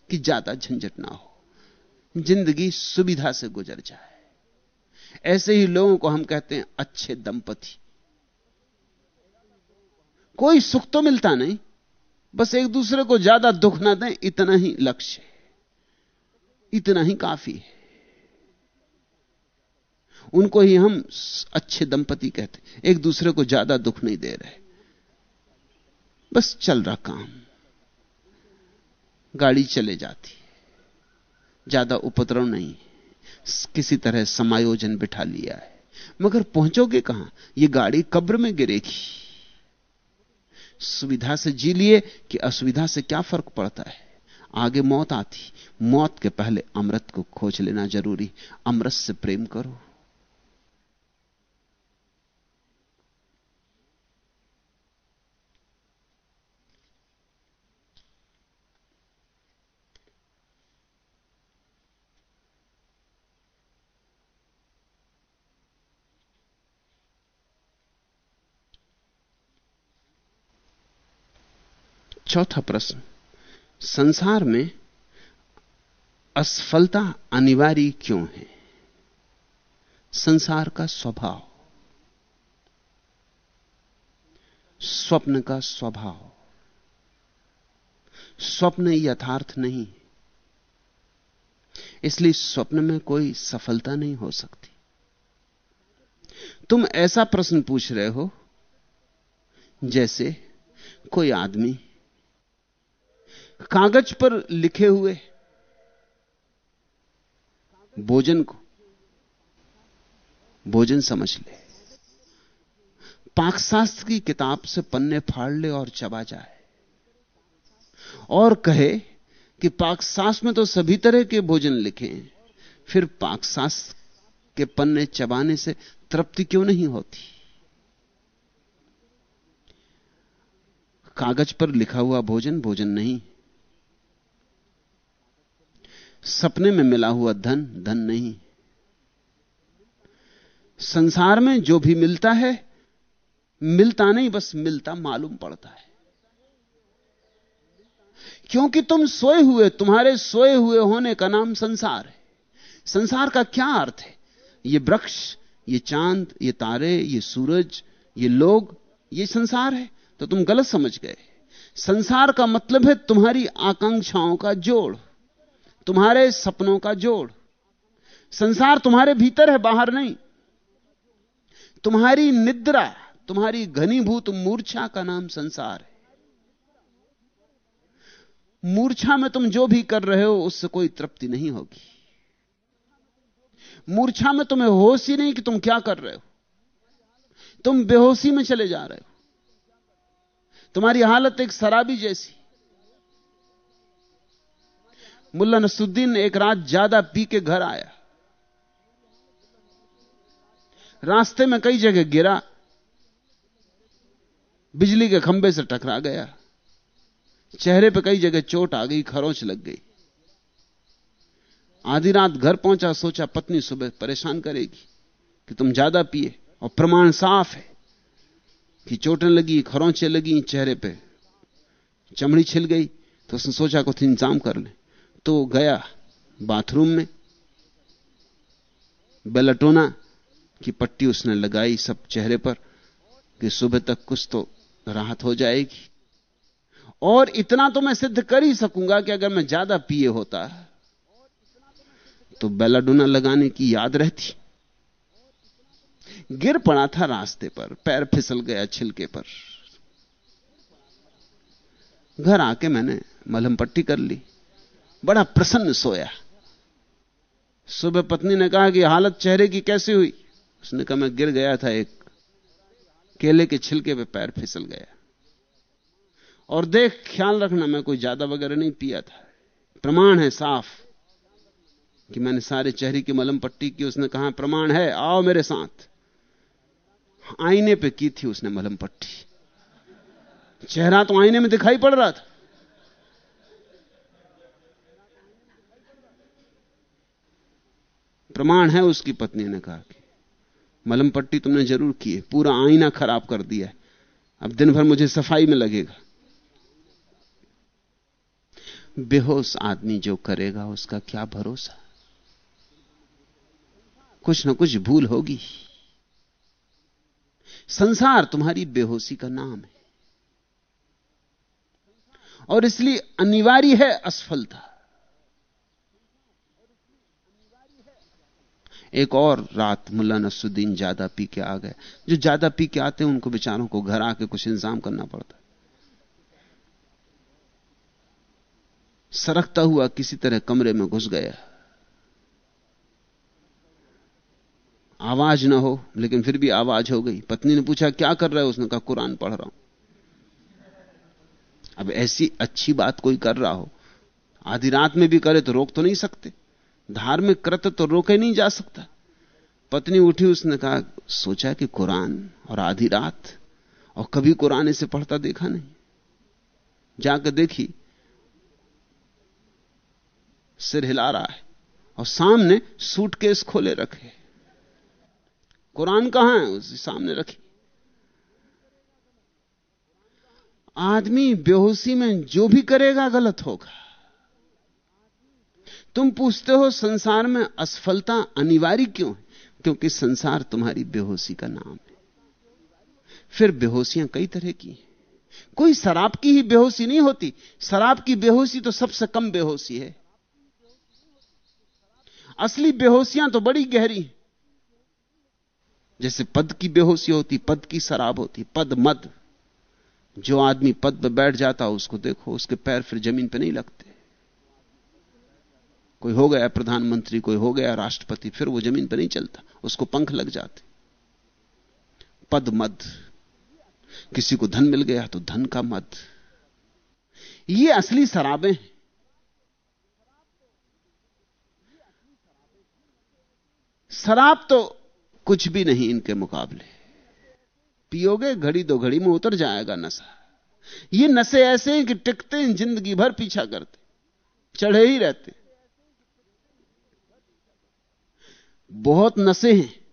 कि ज़्यादा झंझट ना हो। ज़िंदगी सुविधा से गुजर जाए। ऐसे ही लोगों को हम कहते हैं अच्छे दंपति। कोई सुख तो मिलता नहीं। बस एक दूसरे को ज़्यादा दुख ना दें, इतना ही लक्ष्य है। इतना ही काफ़ी है। उनको ही हम अच्छे दंपति कहते एक दूसरे को ज़्यादा दुख नहीं दे रहे। बस चल रहा काम। गाड़ी चले जाती ज़्यादा उपद्रव नहीं किसी तरह समायोजन बिठा लिया है। मगर पहुंचोगे कहाँ? यह गाड़ी कब्र में गिरेगी। सुविधा से जी लिए कि असुविधा से क्या फ़र्क पड़ता है? आगे मौत आती। मौत के पहले अमृत को खोज लेना ज़रूरी। अमृत से प्रेम करो। चौथा प्रश्न, संसार में असफलता अनिवार्य क्यों है? संसार का स्वभाव, स्वप्न का स्वभाव, स्वप्न यथार्थ नहीं इसलिए स्वप्न में कोई सफलता नहीं हो सकती। तुम ऐसा प्रश्न पूछ रहे हो जैसे कोई आदमी कागज़ पर लिखे हुए भोजन को भोजन समझ ले। पाकशास्त्र की किताब से पन्ने फाड़ ले और चबा जाए। और कहे कि पाकशास्त्र में तो सभी तरह के भोजन लिखे हैं। फिर पाकशास्त्र के पन्ने चबाने से तृप्ति क्यों नहीं होती? कागज़ पर लिखा हुआ भोजन भोजन नहीं। सपने में मिला हुआ धन धन नहीं। संसार में जो भी मिलता है, मिलता नहीं, बस मिलता, मालूम पड़ता है। क्योंकि तुम सोए हुए, तुम्हारे सोए हुए होने का नाम संसार है। संसार का क्या अर्थ है? ये वृक्ष, ये चाँद, ये तारे, ये सूरज, ये लोग, ये संसार है। तो तुम गलत समझ गए। संसार का मतलब है तुम्हारी आकांक्षाओं का जोड़। तुम्हारे सपनों का जोड़। संसार तुम्हारे भीतर है, बाहर नहीं। तुम्हारी निद्रा, तुम्हारी घनीभूत मूर्छा का नाम संसार है। मूर्छा में तुम जो भी कर रहे हो, उससे कोई तृप्ति नहीं होगी। मूर्छा में तुम्हें होश ही नहीं कि तुम क्या कर रहे हो। तुम बेहोशी में चले जा रहे हो। तुम्हारी हालत एक शराबी जैसी। मुल्ला नसुद्दीन एक रात ज़्यादा पी के घर आया। रास्ते में कई जगह गिरा। बिजली के खंभे से टकरा गया। चेहरे पे कई जगह चोट आ गई, खरोंच लग गई। आधी रात घर पहुँचा, सोचा पत्नी सुबह परेशान करेगी कि तुम ज़्यादा पिए और प्रमाण साफ़ है कि चोटें लगी, खरोंचे लगी, चेहरे पे चमड़ी छिल गई तो उसने सोचा कुछ इंतज़ाम कर ले। तो गया बाथरूम में, बेलाटोना की पट्टी उसने लगाई सब चेहरे पर कि सुबह तक कुछ तो राहत हो जाएगी। और इतना तो मैं सिद्ध कर ही सकूँगा कि अगर मैं ज़्यादा पिए होता तो बेलाडोना लगाने की याद रहती। गिर पड़ा था रास्ते पर, पैर फिसल गया छिलके पर। घर आके मैंने मलहम पट्टी कर ली। बड़ा प्रसन्न सोया। सुबह पत्नी ने कहा कि हालत चेहरे की कैसी हुई? उसने कहा, मैं गिर गया था एक केले के छिलके पे पैर फिसल गया। और देख, ख्याल रखना, मैं कोई ज़्यादा वगैरह नहीं पिया था। प्रमाण है साफ़ कि मैंने सारे चेहरे की मलम पट्टी की, उसने कहा, प्रमाण है, आओ मेरे साथ। आईने पे की थी उसने मलम पट्टी। चेहरा तो आईने में दिखाई पड़ रहा था। प्रमाण है उसकी पत्नी ने कहा कि, मलम पट्टी तुमने ज़रूर की है, पूरा आईना खराब कर दिया है। अब दिन भर मुझे सफ़ाई में लगेगा। बेहोश आदमी जो करेगा, उसका क्या भरोसा? कुछ ना कुछ भूल होगी। संसार तुम्हारी बेहोशी का नाम है। और इसलिए अनिवार्य है असफलता। एक और रात मुल्ला नसुद्दीन ज़्यादा पी के आ गए। जो ज़्यादा पी के आते हैं, उनको बेचारों को घर आके कुछ इंतज़ाम करना पड़ता सरकता हुआ किसी तरह कमरे में घुस गया। आवाज़ ना हो, लेकिन फिर भी आवाज़ हो गई। पत्नी ने पूछा, क्या कर रहा है? उसने कहा, कुरान पढ़ रहा हूँ। अब ऐसी अच्छी बात कोई कर रहा हो, आधी रात में भी करे तो रोक तो नहीं सकते। धार्मिक कृत्य तो रोके नहीं जा सकता। पत्नी उठी, उसने कहा, सोचा कि कुरान और आधी रात, और कभी कुरान इसे पढ़ता देखा नहीं। जाकर देखी, सिर हिला रहा है, और सामने सूटकेस खोले रखे। कुरान कहाँ है? उसे सामने रखी। आदमी बेहोशी में जो भी करेगा, गलत होगा। तुम पूछते हो संसार में असफलता अनिवार्य क्यों है? क्योंकि संसार तुम्हारी बेहोशी का नाम है। फिर बेहोशियाँ कई तरह की हैं। कोई शराब की ही बेहोशी नहीं होती। शराब की बेहोशी तो सबसे कम बेहोशी है। असली बेहोशियाँ तो बड़ी गहरी हैं। जैसे पद की बेहोशी होती, पद की शराब होती, पद मद। जो आदमी पद पर बैठ जाता, उसको देखो, उसके पैर फिर ज़मीन पर नहीं लगते। कोई हो गया प्रधानमंत्री, कोई हो गया राष्ट्रपति, फिर वो ज़मीन पर नहीं चलता। उसको पंख लग जाते। पद मद। किसी को धन मिल गया तो धन का मद। ये असली शराबें हैं। शराब तो कुछ भी नहीं इनके मुकाबले। पियोगे घड़ी दो घड़ी में उतर जाएगा नशा। ये नशे ऐसे हैं कि टिकते हैं, ज़िंदगी भर पीछा करते। चढ़े ही रहते। बहुत नशे हैं।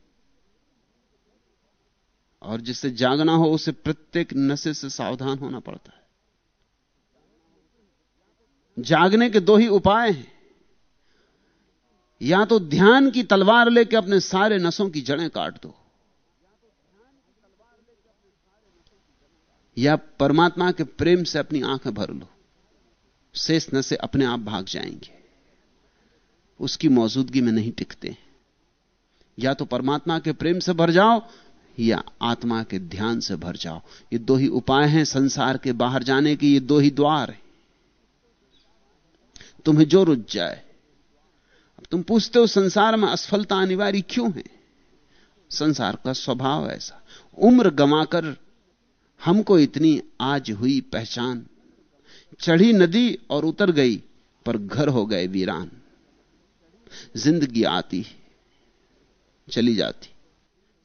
और जिससे जागना हो, उसे प्रत्येक नशे से सावधान होना पड़ता है। जागने के दो ही उपाय हैं। या तो ध्यान की तलवार लेकर अपने सारे नसों की जड़ें काट दो, या परमात्मा के प्रेम से अपनी आँखें भर लो। शेष नशे अपने आप भाग जाएँगे। उसकी मौजूदगी में नहीं टिकते। या तो परमात्मा के प्रेम से भर जाओ, या आत्मा के ध्यान से भर जाओ। ये दो ही उपाय हैं संसार के बाहर जाने के, ये दो ही द्वार हैं। तुम्हें जो रुझ जाए। अब तुम पूछते हो, संसार में असफलता अनिवार्य क्यों है? संसार का स्वभाव ऐसा। उम्र गमाकर हमको इतनी आज हुई पहचान। चढ़ी नदी और उतर गई, पर घर हो गए वीरान। ज़िंदगी आती चली जाती।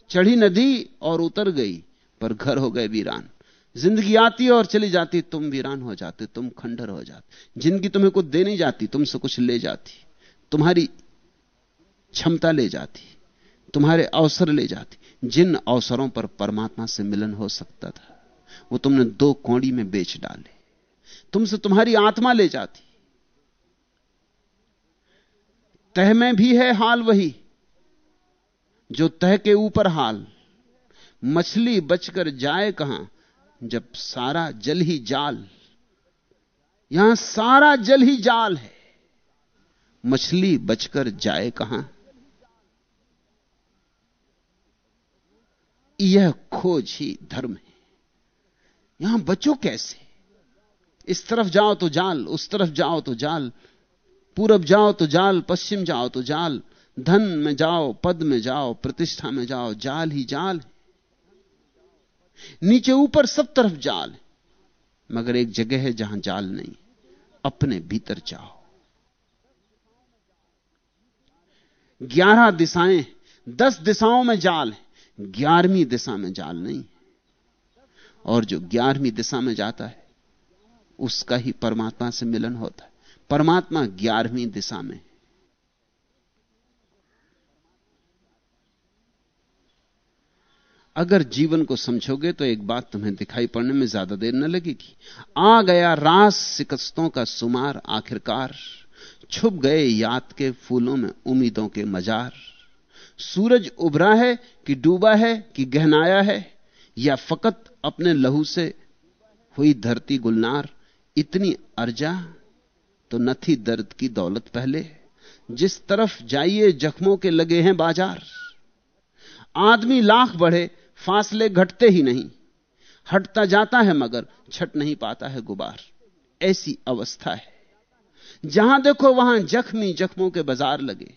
चढ़ी नदी और उतर गई, पर घर हो गए वीरान। ज़िंदगी आती और चली जाती, तुम वीरान हो जाते, तुम खंडर हो जाते। ज़िंदगी तुम्हें कुछ दे नहीं जाती, तुमसे कुछ ले जाती। तुम्हारी क्षमता ले जाती, तुम्हारे अवसर ले जाती। जिन अवसरों पर परमात्मा से मिलन हो सकता था, वो तुमने दो कौड़ी में बेच डाले। तुमसे तुम्हारी आत्मा ले जाती। तह में भी है, हाल वही। जो तह के ऊपर हाल, मछली बचकर जाए कहाँ, जब सारा जल ही जाल। यहाँ सारा जल ही जाल है, मछली बचकर जाए कहाँ। यह खोज ही धर्म है। यहाँ बचो कैसे? इस तरफ़ जाओ तो जाल, उस तरफ़ जाओ तो जाल, पूरब जाओ तो जाल, पश्चिम जाओ तो जाल। धन में जाओ, पद में जाओ, प्रतिष्ठा में जाओ, जाल ही जाल नीचे ऊपर सब तरफ़ जाल मगर एक जगह है जहाँ जाल नहीं, अपने भीतर जाओ। ग्यारह दिशाएँ, दस दिशाओं में जाल है, ग्यारहवीं दिशा में जाल नहीं। और जो ग्यारहवीं दिशा में जाता है, उसका ही परमात्मा से मिलन होता है। परमात्मा ग्यारहवीं दिशा में अगर जीवन को समझोगे तो एक बात तुम्हें दिखाई पड़ने में ज़्यादा देर न लगेगी। आ गया रास शिकस्तों का सुमार आखिरकार। छुप गए याद के फूलों में उम्मीदों के मजार। सूरज उभरा है कि डूबा है कि गहनाया है, या फकत अपने लहू से हुई धरती गुलनार। इतनी अर्जा तो न थी दर्द की दौलत पहले। जिस तरफ़ जाइए जख्मों के लगे हैं बाज़ार। आदमी लाख बढ़े फासले घटते ही नहीं। हटता जाता है मगर छट नहीं पाता है गुबार। ऐसी अवस्था है। जहाँ देखो वहाँ जख्मी जख्मों के बाज़ार लगे।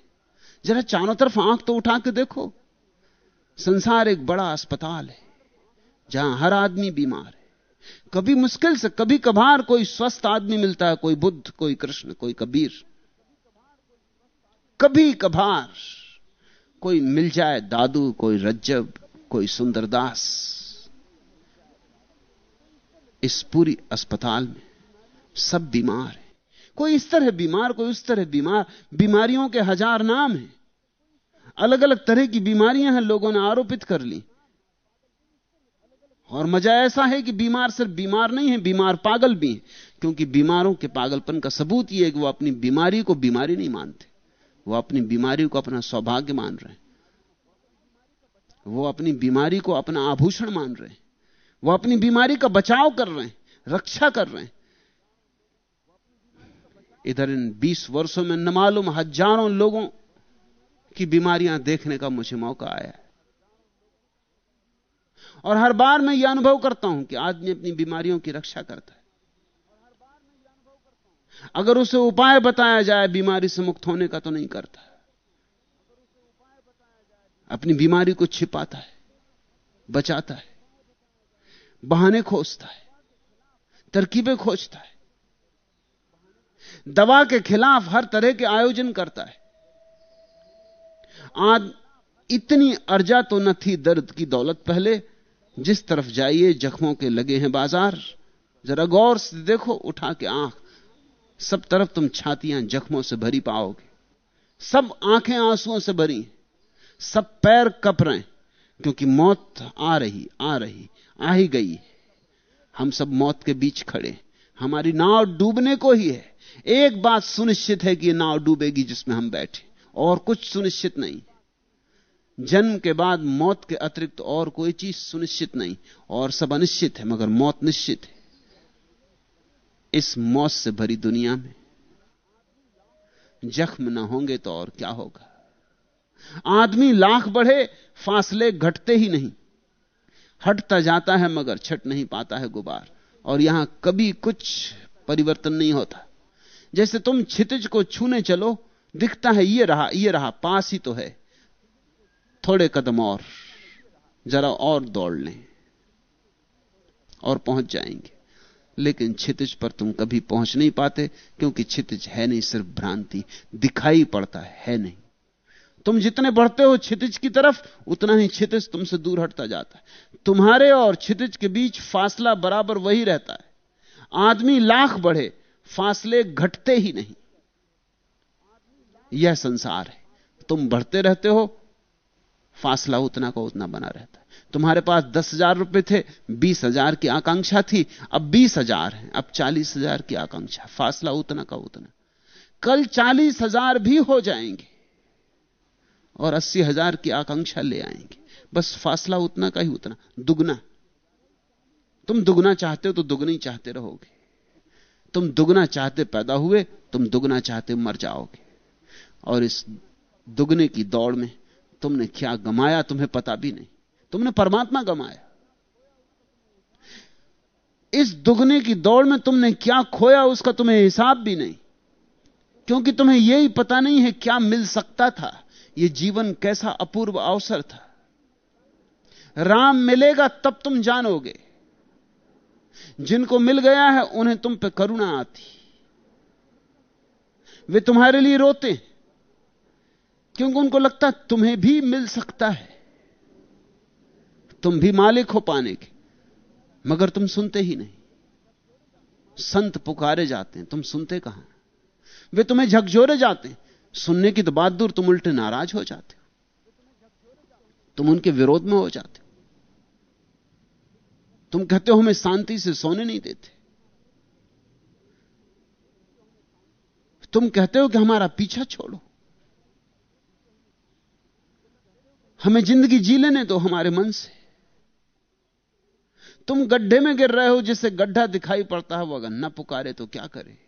जरा चारों तरफ़ आँख तो उठा के देखो। संसार एक बड़ा अस्पताल है, जहाँ हर आदमी बीमार है। कभी मुश्किल से, कभी कभार कोई स्वस्थ आदमी मिलता है, कोई बुद्ध, कोई कृष्ण, कोई कबीर। कभी कभार कोई मिल जाए दादू, कोई रज्जब कोई सुंदरदास इस पूरी अस्पताल में सब बीमार है। कोई इस तरह बीमार, कोई उस तरह बीमार। बीमारियों के हज़ार नाम हैं। अलग अलग तरह की बीमारियाँ हैं, लोगों ने आरोपित कर ली। और मज़ा ऐसा है कि बीमार सिर्फ़ बीमार नहीं है, बीमार पागल भी है। क्योंकि बीमारों के पागलपन का सबूत यह है कि वो अपनी बीमारी को बीमारी नहीं मानते। वो अपनी बीमारी को अपना सौभाग्य मान रहे हैं। वो अपनी बीमारी को अपना आभूषण मान रहे हैं। वो अपनी बीमारी का बचाव कर रहे हैं, रक्षा कर रहे हैं। इधर इन 20 वर्षों में न मालूम, हज़ारों लोगों की बीमारियाँ देखने का मुझे मौका आया। और हर बार मैं यह अनुभव करता हूँ कि आदमी अपनी बीमारियों की रक्षा करता है। अगर उसे उपाय बताया जाए, बीमारी से मुक्त होने का तो नहीं करता। अपनी बीमारी को छिपाता है, बचाता है, बहाने खोजता है, तरकीबें खोजता है, दवा के खिलाफ हर तरह के आयोजन करता है। आज इतनी अर्जा तो न थी दर्द की दौलत पहले, जिस तरफ़ जाइए जख्मों के लगे हैं बाज़ार, जरा गौर से देखो, उठा के आँख, सब तरफ़ तुम छातियाँ जख्मों से भरी पाओगे, सब आँखें आंसुओं से भरी सब पैर कप रहे हैं, क्योंकि मौत आ रही आ रही, आ ही गई हम सब मौत के बीच खड़े हमारी नाव डूबने को ही है। एक बात सुनिश्चित है कि यह नाव डूबेगी जिसमें हम बैठे और कुछ सुनिश्चित नहीं। जन्म के बाद मौत के अतिरिक्त और कोई चीज़ सुनिश्चित नहीं। और सब अनिश्चित है, मगर मौत निश्चित है। इस मौत से भरी दुनिया में जख्म ना होंगे तो और क्या होगा? आदमी लाख बढ़े फासले घटते ही नहीं। हटता जाता है मगर छट नहीं पाता है गुबार। और यहाँ कभी कुछ परिवर्तन नहीं होता। जैसे तुम छितिज को छूने चलो दिखता है ये रहा ये रहा पास ही तो है। थोड़े कदम और जरा और दौड़ लें और पहुँच जाएँगे। लेकिन छितिज पर तुम कभी पहुँच नहीं पाते क्योंकि छितिज है नहीं सिर्फ़ भ्रांति। दिखाई पड़ता है, है नहीं। तुम जितने बढ़ते हो छितिज की तरफ़, उतना ही छितिज तुमसे दूर हटता जाता है। तुम्हारे और छितिज के बीच फासला बराबर वही रहता है। आदमी लाख बढ़े, फासले घटते ही नहीं। यह संसार है। तुम बढ़ते रहते हो, फासला उतना का उतना बना रहता है। तुम्हारे पास दस हज़ार रुपए थे, बीस हज़ार की आकांक्षा थी, अब बीस हज़ार है, अब चालीस हज़ार की आकांक्षा, फासला उतना का उतना। कल चालीस हज़ार भी हो जाएँगे। और अस्सी हज़ार की आकांक्षा ले आएँगे। बस फासला उतना का ही उतना। दुगना। तुम दुगना चाहते हो तो दुगनी चाहते रहोगे। तुम दुगना चाहते पैदा हुए, तुम दुगना चाहते मर जाओगे। और इस दुगने की दौड़ में तुमने क्या गमाया तुम्हें पता भी नहीं। तुमने परमात्मा गमाया। इस दुगने की दौड़ में तुमने क्या खोया उसका तुम्हें हिसाब भी नहीं। क्योंकि तुम्हें यही पता नहीं है क्या मिल सकता था। यह जीवन कैसा अपूर्व अवसर था। राम मिलेगा तब तुम जानोगे। जिनको मिल गया है, उन्हें तुम पे करुणा आती। वे तुम्हारे लिए रोते क्योंकि उनको लगता तुम्हें भी मिल सकता है। तुम भी मालिक हो पाने के, मगर तुम सुनते ही नहीं। संत पुकारे जाते हैं, तुम सुनते कहाँ? वे तुम्हें झकझोरे जाते हैं। सुनने की तो बात दूर, तुम उल्टे नाराज़ हो जाते हो। तुम उनके विरोध में हो जाते हो। तुम कहते हो, हमें शांति से सोने नहीं देते। तुम कहते हो कि हमारा पीछा छोड़ो। हमें ज़िंदगी जी लेने दो हमारे मन से। तुम गड्ढे में गिर रहे हो, जिसे गड्ढा दिखाई पड़ता है, वो अगर न पुकारे तो क्या करे?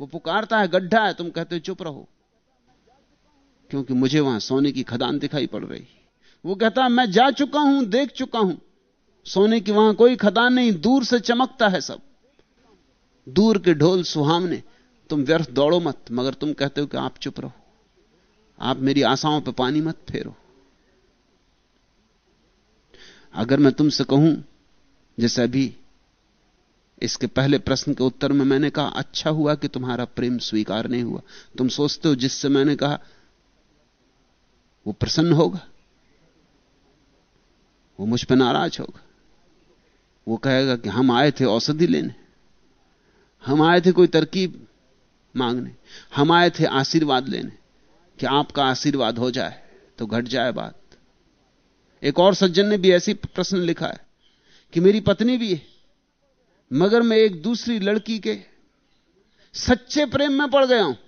वो पुकारता है, गड्ढा है, तुम कहते हो, चुप रहो। क्योंकि मुझे वहाँ सोने की खदान दिखाई पड़ रही। वो कहता, मैं जा चुका हूँ, देख चुका हूँ। सोने की वहाँ कोई खदान नहीं, दूर से चमकता है सब। दूर के ढोल सुहावने, तुम व्यर्थ दौड़ो मत, मगर तुम कहते हो कि आप चुप रहो। आप मेरी आशाओं पर पानी मत फेरो। अगर मैं तुमसे कहूँ, जैसे अभी, इसके पहले प्रश्न के उत्तर में मैंने कहा अच्छा हुआ कि तुम्हारा प्रेम स्वीकार नहीं हुआ। तुम सोचते हो जिससे मैंने कहा वो प्रसन्न होगा। वो मुझ पर नाराज़ होगा। वो कहेगा कि हम आए थे औषधि लेने। हम आए थे कोई तरकीब मांगने। हम आए थे आशीर्वाद लेने। कि आपका आशीर्वाद हो जाए तो घट जाए बात। एक और सज्जन ने भी ऐसी प्रश्न लिखा है कि मेरी पत्नी भी है, मगर मैं एक दूसरी लड़की के सच्चे प्रेम में पड़ गया हूँ।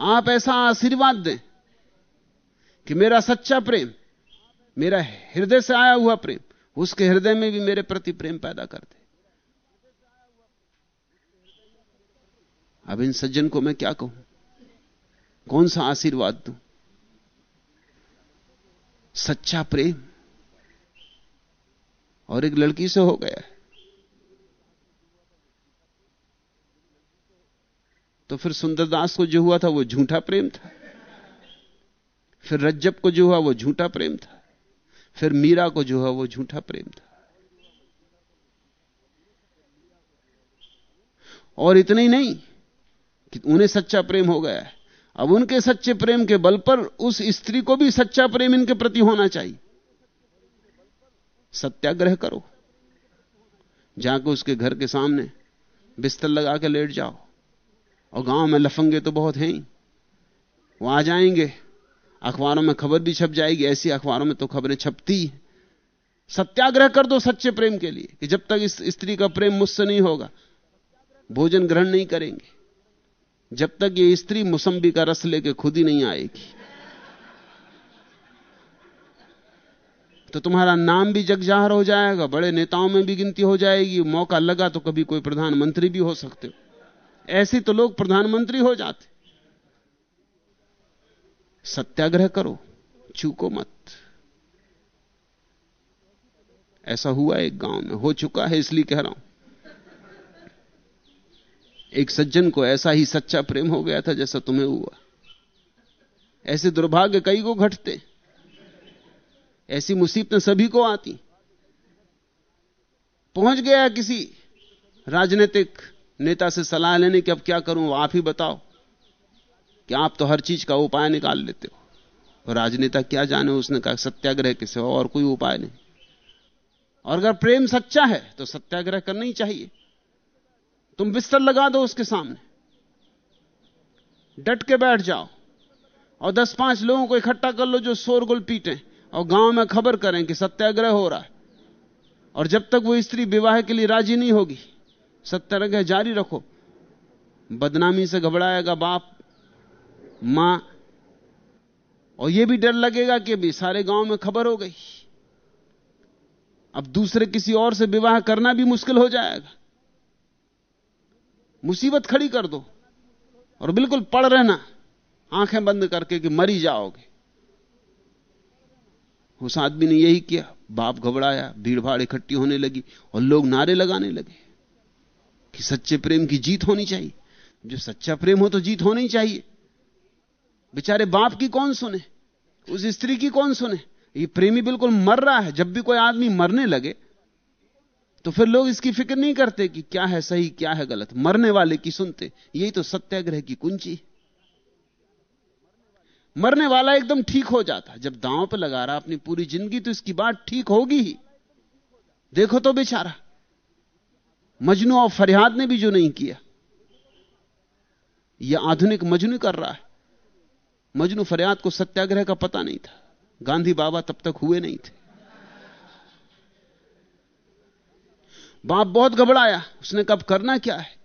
आप ऐसा आशीर्वाद दें कि मेरा सच्चा प्रेम, मेरा हृदय से आया हुआ प्रेम, उसके हृदय में भी मेरे प्रति प्रेम पैदा कर दे। अब इन सज्जन को मैं क्या कहूँ? कौन सा आशीर्वाद दूँ? सच्चा प्रेम। और एक लड़की से हो गया। तो फिर सुंदरदास को जो हुआ था वो झूठा प्रेम था। फिर रज्जब को जो हुआ वो झूठा प्रेम था। फिर मीरा को जो हुआ वो झूठा प्रेम था। और इतना ही नहीं कि उन्हें सच्चा प्रेम हो गया है। अब उनके सच्चे प्रेम के बल पर उस स्त्री को भी सच्चा प्रेम इनके प्रति होना चाहिए। सत्याग्रह करो। जाकर उसके घर के सामने बिस्तर लगा के लेट जाओ। और गाँव में लफंगे तो बहुत हैं वो आ जाएँगे। अखबारों में खबर भी छप जाएगी। ऐसी अखबारों में तो खबरें छपती सत्याग्रह कर दो सच्चे प्रेम के लिए कि जब तक इस स्त्री का प्रेम मुझसे नहीं होगा, भोजन ग्रहण नहीं करेंगे। जब तक ये स्त्री मुसंबी का रस लेके खुद ही नहीं आएगी। तो तुम्हारा नाम भी जग ज़ाहिर हो जाएगा, बड़े नेताओं में भी गिनती हो जाएगी। मौका लगा तो कभी कोई प्रधानमंत्री भी हो सकते हो। ऐसे तो लोग प्रधानमंत्री हो जाते। सत्याग्रह करो, चूको मत। ऐसा हुआ एक गाँव में, हो चुका है इसलिए कह रहा हूँ। एक सज्जन को ऐसा ही सच्चा प्रेम हो गया था जैसा तुम्हें हुआ। ऐसे दुर्भाग्य कई को घटते। ऐसी मुसीबतें सभी को आती। पहुँच गया किसी राजनीतिक नेता से सलाह लेने की अब क्या करूँ आप ही बताओ कि आप तो हर चीज़ का उपाय निकाल लेते हो। राजनेता क्या जाने, उसने कहा, सत्याग्रह के सिवा और कोई उपाय नहीं। और अगर प्रेम सच्चा है तो सत्याग्रह करना ही चाहिए। तुम बिस्तर लगा दो उसके सामने। डट के बैठ जाओ। और दस पाँच लोगों को इकट्ठा कर लो जो शोरगुल पीटे। और गाँव में खबर करें कि सत्याग्रह हो रहा है। और जब तक वो स्त्री विवाह के लिए राज़ी नहीं होगी सत्याग्रह जारी रखो। बदनामी से घबराएगा बाप, माँ, और यह भी डर लगेगा कि भी सारे गाँव में खबर हो गई। अब दूसरे किसी और से विवाह करना भी मुश्किल हो जाएगा। मुसीबत खड़ी कर दो और बिल्कुल पड़ रहना, आँखें बंद करके कि मरी जाओगे। उस आदमी ने यही किया, बाप घबराया भीड़ भाड़ इकट्ठी होने लगी और लोग नारे लगाने लगे। कि सच्चे प्रेम की जीत होनी चाहिए। जो सच्चा प्रेम हो तो जीत होनी चाहिए। बेचारे बाप की कौन सुने? उस स्त्री की कौन सुने? ये प्रेमी बिल्कुल मर रहा है। जब भी कोई आदमी मरने लगे तो फिर लोग इसकी फ़िक्र नहीं करते कि क्या है सही, क्या है गलत। मरने वाले की सुनते। यही तो सत्याग्रह की कुंजी। मरने वाला एकदम ठीक हो जाता। जब दांव पर लगा रहा, अपनी पूरी ज़िंदगी तो इसकी बात ठीक होगी ही। देखो तो बेचारा। मजनू और फरियाद ने भी जो नहीं किया। यह आधुनिक मजनू कर रहा है। मजनू फरियाद को सत्याग्रह का पता नहीं था। गांधी बाबा तब तक हुए नहीं थे। बाप बहुत घबराया। उसने कब करना क्या है?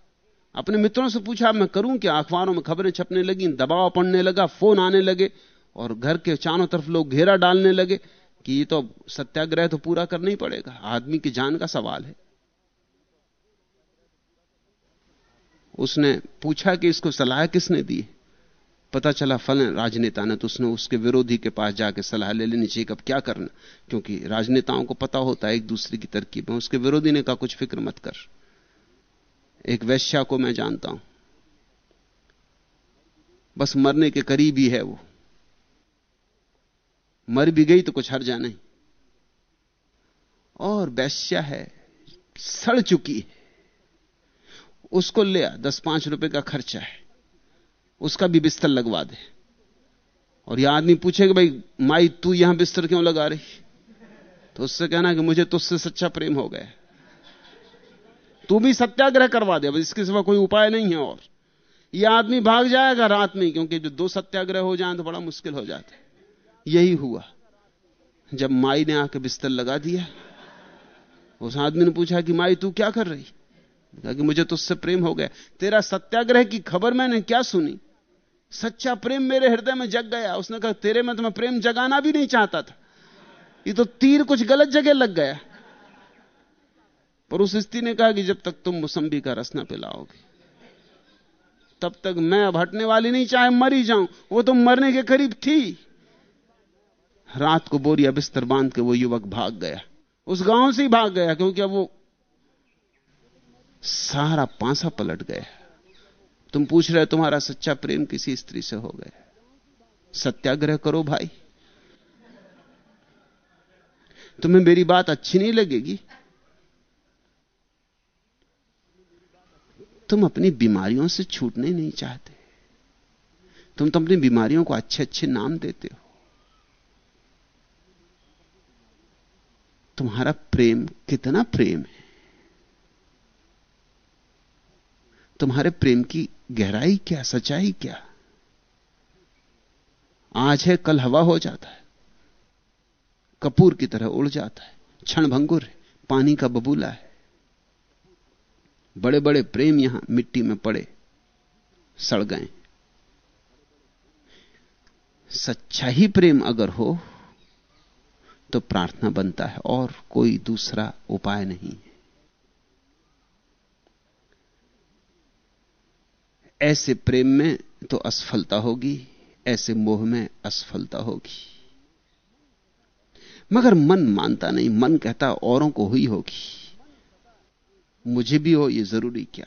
अपने मित्रों से पूछा, मैं करूँ क्या? अखबारों में खबरें छपने लगी, दबाव पड़ने लगा, फ़ोन आने लगे और घर के चारों तरफ़ लोग घेरा डालने लगे कि ये तो सत्याग्रह तो पूरा करना ही पड़ेगा। आदमी की जान का सवाल है। उसने पूछा कि इसको सलाह किसने दी? पता चला फल राजनेता ने तो उसने उसके विरोधी के पास जाके सलाह ले लेनी चाहिए कब क्या करना? क्योंकि राजनेताओं को पता होता है, एक दूसरे की तरकीब उसके विरोधी ने कहा, कुछ फ़िक्र मत कर। एक वैश्या को मैं जानता हूँ। बस मरने के करीब ही है वो। मर भी गई तो कुछ हर्जा नहीं। और वैश्या है, सड़ चुकी है। उसको ले आ, दस पाँच रुपए का खर्चा है। उसका भी बिस्तर लगवा दे। और यह आदमी पूछेगा भाई, माई, तू यहाँ बिस्तर क्यों लगा रही? तो उससे कहना कि मुझे तुझसे सच्चा प्रेम हो गया। तू भी सत्याग्रह करवा दे इसके सिवा कोई उपाय नहीं है और। यह आदमी भाग जाएगा रात में, क्योंकि जो दो सत्याग्रह हो जाए तो बड़ा मुश्किल हो जाता यही हुआ। जब माई ने आके बिस्तर लगा दिया, उस आदमी ने पूछा कि माई, तू क्या कर रही? कि मुझे तुझसे प्रेम हो गया। तेरा सत्याग्रह की खबर मैंने क्या सुनी? सच्चा प्रेम मेरे हृदय में जग गया। उसने कहा, तेरे में तो मैं प्रेम जगाना भी नहीं चाहता था। ये तो तीर कुछ गलत जगह लग गया। पर उस स्त्री ने कहा कि जब तक तुम मुसंबी का रस ना पिलाओगे, तब तक मैं अब हटने वाली नहीं, चाहे मर जाऊँ। वो तो मरने के करीब थी। रात को बोरिया बिस्तर बाँध के वो युवक भाग गया। उस गाँव से ही भाग गया, क्योंकि अब वो सारा पांसा पलट गया तुम पूछ रहे तुम्हारा सच्चा प्रेम किसी स्त्री से हो गया। सत्याग्रह करो भाई। तुम्हें मेरी बात अच्छी नहीं लगेगी? तुम अपनी बीमारियों से छूटने नहीं चाहते। तुम तो अपनी बीमारियों को अच्छे अच्छे नाम देते हो। तुम्हारा प्रेम कितना प्रेम है। तुम्हारे प्रेम की गहराई क्या, सच्चाई क्या? आज है, कल हवा हो जाता है। कपूर की तरह उड़ जाता है। क्षण भंगुर पानी का बबूला है। बड़े बड़े प्रेम यहाँ मिट्टी में पड़े, सड़ गए। सच्चा ही प्रेम अगर हो तो प्रार्थना बनता है, और कोई दूसरा उपाय नहीं है। ऐसे प्रेम में तो असफलता होगी, ऐसे मोह में असफलता होगी। मगर मन मानता नहीं, मन कहता औरों को हुई होगी। मुझे भी हो यह ज़रूरी क्या?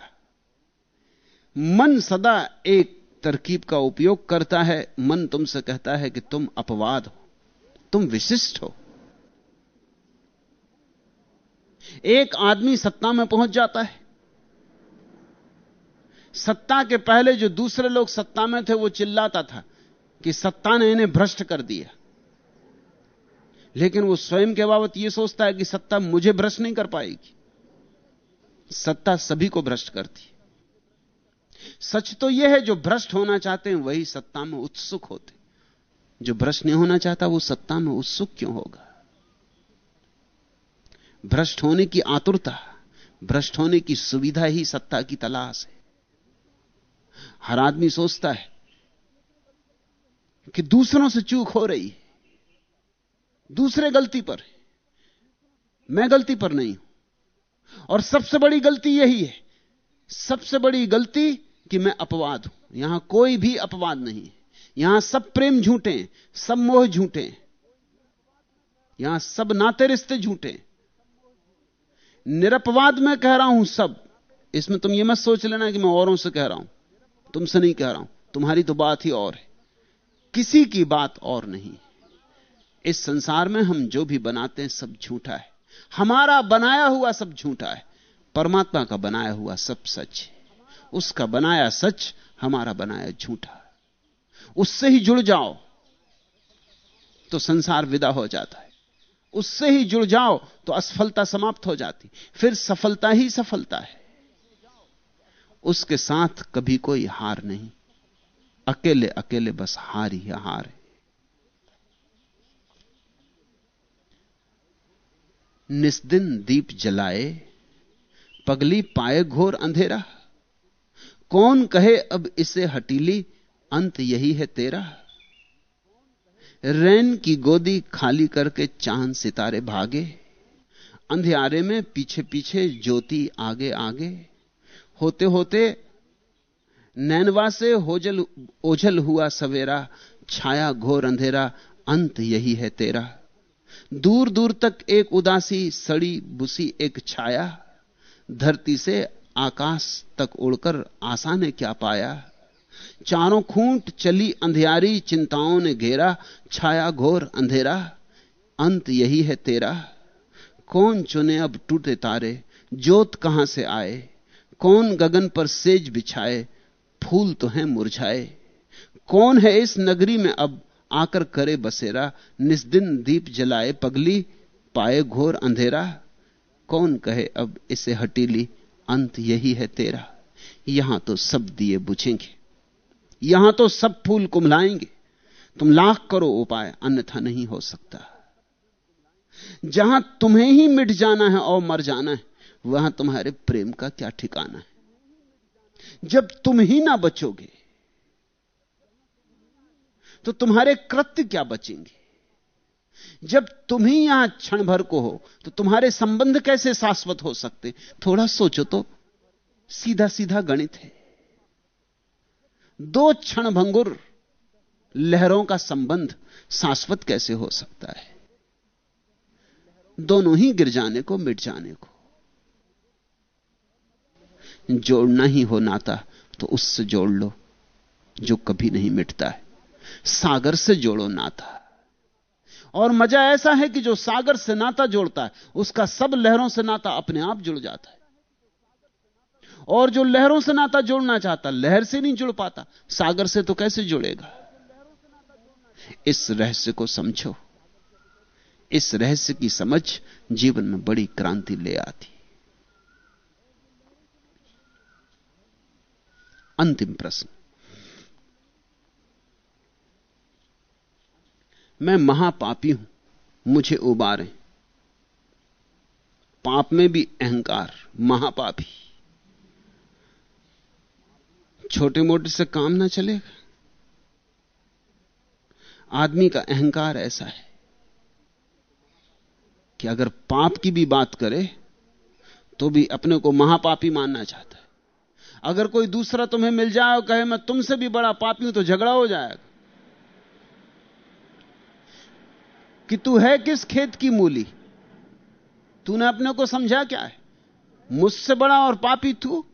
मन सदा एक तरकीब का उपयोग करता है। मन तुमसे कहता है कि तुम अपवाद हो, तुम विशिष्ट हो। एक आदमी सत्ता में पहुँच जाता है। सत्ता के पहले जो दूसरे लोग सत्ता में थे, वो चिल्लाता था कि सत्ता ने इन्हें भ्रष्ट कर दिया। लेकिन वो स्वयं के बाबत यह सोचता है कि सत्ता मुझे भ्रष्ट नहीं कर पाएगी। सत्ता सभी को भ्रष्ट करती सच तो यह है, जो भ्रष्ट होना चाहते हैं, वही सत्ता में उत्सुक होते जो भ्रष्ट नहीं होना चाहता, वो सत्ता में उत्सुक क्यों होगा? भ्रष्ट होने की आतुरता, भ्रष्ट होने की सुविधा ही सत्ता की तलाश है। हर आदमी सोचता है कि दूसरों से चूक हो रही दूसरे गलती पर मैं गलती पर नहीं हूँ। और सबसे बड़ी गलती यही है। सबसे बड़ी गलती कि मैं अपवाद हूँ। यहाँ कोई भी अपवाद नहीं यहाँ सब प्रेम झूठे सब मोह झूठे यहाँ सब नाते रिश्ते झूठे निरपवाद में कह रहा हूँ सब। इसमें तुम यह मत सोच लेना कि मैं औरों से कह रहा हूँ। तुमसे नहीं कह रहा हूँ। तुम्हारी तो बात ही और है। किसी की बात और नहीं। इस संसार में हम जो भी बनाते हैं, सब झूठा है। हमारा बनाया हुआ सब झूठा है। परमात्मा का बनाया हुआ सब सच है। उसका बनाया सच, हमारा बनाया झूठा उससे ही जुड़ जाओ तो संसार विदा हो जाता है। उससे ही जुड़ जाओ तो असफलता समाप्त हो जाती। फिर सफलता ही सफलता है। उसके साथ कभी कोई हार नहीं। अकेले अकेले बस हार ही हार है। निस्दिन दीप जलाए, पगली पाए घोर अंधेरा। कौन कहे अब इसे हटीली, अंत यही है तेरा। रैन की गोदी खाली करके चाँद सितारे भागे, अंधियारे में पीछे पीछे ज्योति आगे आगे होते होते नैनवा से होजल, ओझल हुआ सवेरा, छाया घोर अंधेरा, अंत यही है तेरा। दूर दूर तक एक उदासी, सड़ी बुसी एक छाया, धरती से आकाश तक उड़कर आशा ने क्या पाया? चारों खूंट चली अंधियारी, चिंताओं ने घेरा, छाया घोर अंधेरा, अंत यही है तेरा। कौन चुने अब टूटे तारे, जोत कहाँ से आए? कौन गगन पर सेज बिछाए, फूल तो हैं मुरझाए। कौन है इस नगरी में अब आकर करे बसेरा निस्दिन दीप जलाए पगली, पाए घोर अंधेरा। कौन कहे अब इसे हटीली, अंत यही है तेरा। यहाँ तो सब दिए बुझेंगे, यहाँ तो सब फूल कुमलाएँगे। तुम लाख करो उपाय, अन्यथा नहीं हो सकता। जहाँ तुम्हें ही मिट जाना है और मर जाना है वहाँ तुम्हारे प्रेम का क्या ठिकाना है? जब तुम ही ना बचोगे तो तुम्हारे कृत्य क्या बचेंगे? जब तुम ही यहाँ क्षण भर को हो तो तुम्हारे संबंध कैसे शाश्वत हो सकते? थोड़ा सोचो तो सीधा सीधा गणित है। दो क्षण भंगुर लहरों का संबंध शाश्वत कैसे हो सकता है? दोनों ही गिर जाने को, मिट जाने को। जोड़ना ही हो नाता तो उससे जोड़ लो, जो कभी नहीं मिटता है। सागर से जोड़ो नाता। और मज़ा ऐसा है कि जो सागर से नाता जोड़ता है, उसका सब लहरों से नाता अपने आप जुड़ जाता है। और जो लहरों से नाता जोड़ना चाहता, लहर से नहीं जुड़ पाता, सागर से तो कैसे जुड़ेगा? इस रहस्य को समझो। इस रहस्य की समझ जीवन में बड़ी क्रांति ले आती अंतिम प्रश्न। मैं महापापी हूँ, मुझे उबारें। पाप में भी अहंकार, महापापी। छोटे मोटे से काम ना चलेगा आदमी का अहंकार ऐसा है कि अगर पाप की भी बात करे तो भी अपने को महापापी मानना चाहता है। अगर कोई दूसरा तुम्हें मिल जाए और कहे, मैं तुमसे भी बड़ा पापी हूँ तो झगड़ा हो जाएगा। कि तू है किस खेत की मूली? तूने अपने को समझा क्या है? मुझसे बड़ा और पापी तू?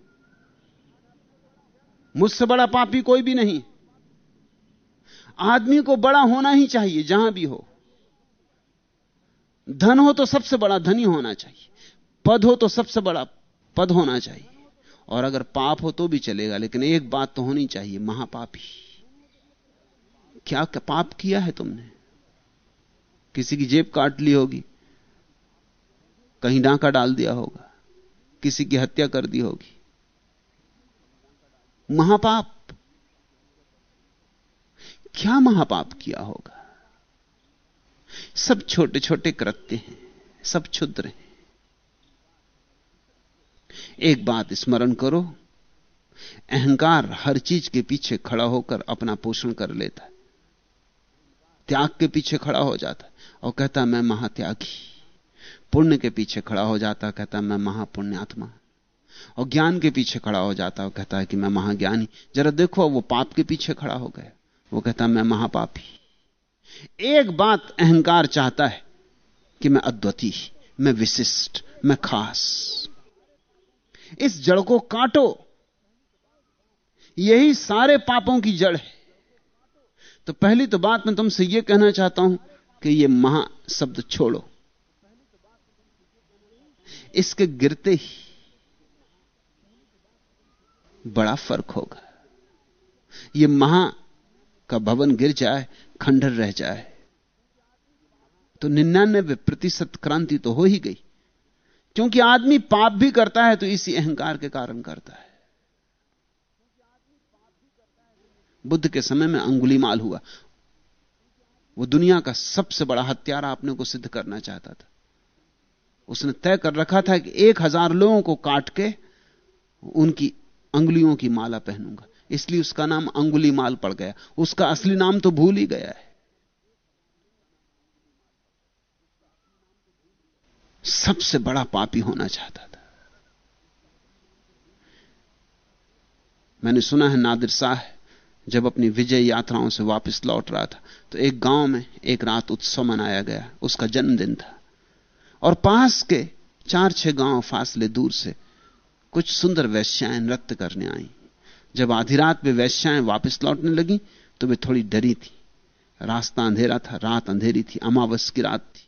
मुझसे बड़ा पापी कोई भी नहीं। आदमी को बड़ा होना ही चाहिए, जहाँ भी हो। धन हो तो सबसे बड़ा, धनी होना चाहिए। पद हो तो सबसे बड़ा पद होना चाहिए। और अगर पाप हो तो भी चलेगा, लेकिन एक बात तो होनी चाहिए, महापापी। क्या पाप किया है तुमने? किसी की जेब काट ली होगी, कहीं डांका डाल दिया होगा, किसी की हत्या कर दी होगी। महापाप। क्या महापाप किया होगा? सब छोटे छोटे कृत्य हैं, सब क्षुद्र हैं। एक बात स्मरण करो, अहंकार हर चीज़ के पीछे खड़ा होकर अपना पोषण कर लेता है। त्याग के पीछे खड़ा हो जाता और कहता मैं महात्यागी पुण्य के पीछे खड़ा हो जाता कहता मैं महापुण्यात्मा और ज्ञान के पीछे खड़ा हो जाता और कहता है कि, मैं महाज्ञानी जरा देखो, वो पाप के पीछे खड़ा हो गया। वो कहता मैं महापापी एक बात अहंकार चाहता है कि मैं अद्वितीय मैं विशिष्ट, मैं खास। इस जड़ को काटो। यही सारे पापों की जड़ है। तो पहली तो बात मैं तुमसे यह कहना चाहता हूँ कि यह महा शब्द छोड़ो। इसके गिरते ही बड़ा फ़र्क होगा। यह महा का भवन गिर जाए खंडर रह जाए तो निन्यानबे प्रतिशत क्रांति तो हो ही गई। क्योंकि आदमी पाप भी करता है तो इसी अहंकार के कारण करता है। बुद्ध के समय में अंगुली माल हुआ। वो दुनिया का सबसे बड़ा हत्यारा अपने को सिद्ध करना चाहता था। उसने तय कर रखा था कि एक हज़ार लोगों को काट के उनकी अंगुलियों की माला पहनूँगा। इसलिए उसका नाम अंगुली माल पड़ गया। उसका असली नाम तो भूल ही गया है। सबसे बड़ा पापी होना चाहता था। मैंने सुना है नादिर शाह जब अपनी विजय यात्राओं से वापस लौट रहा था तो एक गाँव में एक रात उत्सव मनाया गया, उसका जन्मदिन था। और पास के चार छह गाँव फासले दूर से कुछ सुंदर वैश्याएँ नृत्य करने आई। जब आधी रात में वैश्याएँ वापस लौटने लगी तो वे थोड़ी डरी थी। रास्ता अंधेरा था, रात अंधेरी थी, अमावस की रात थी।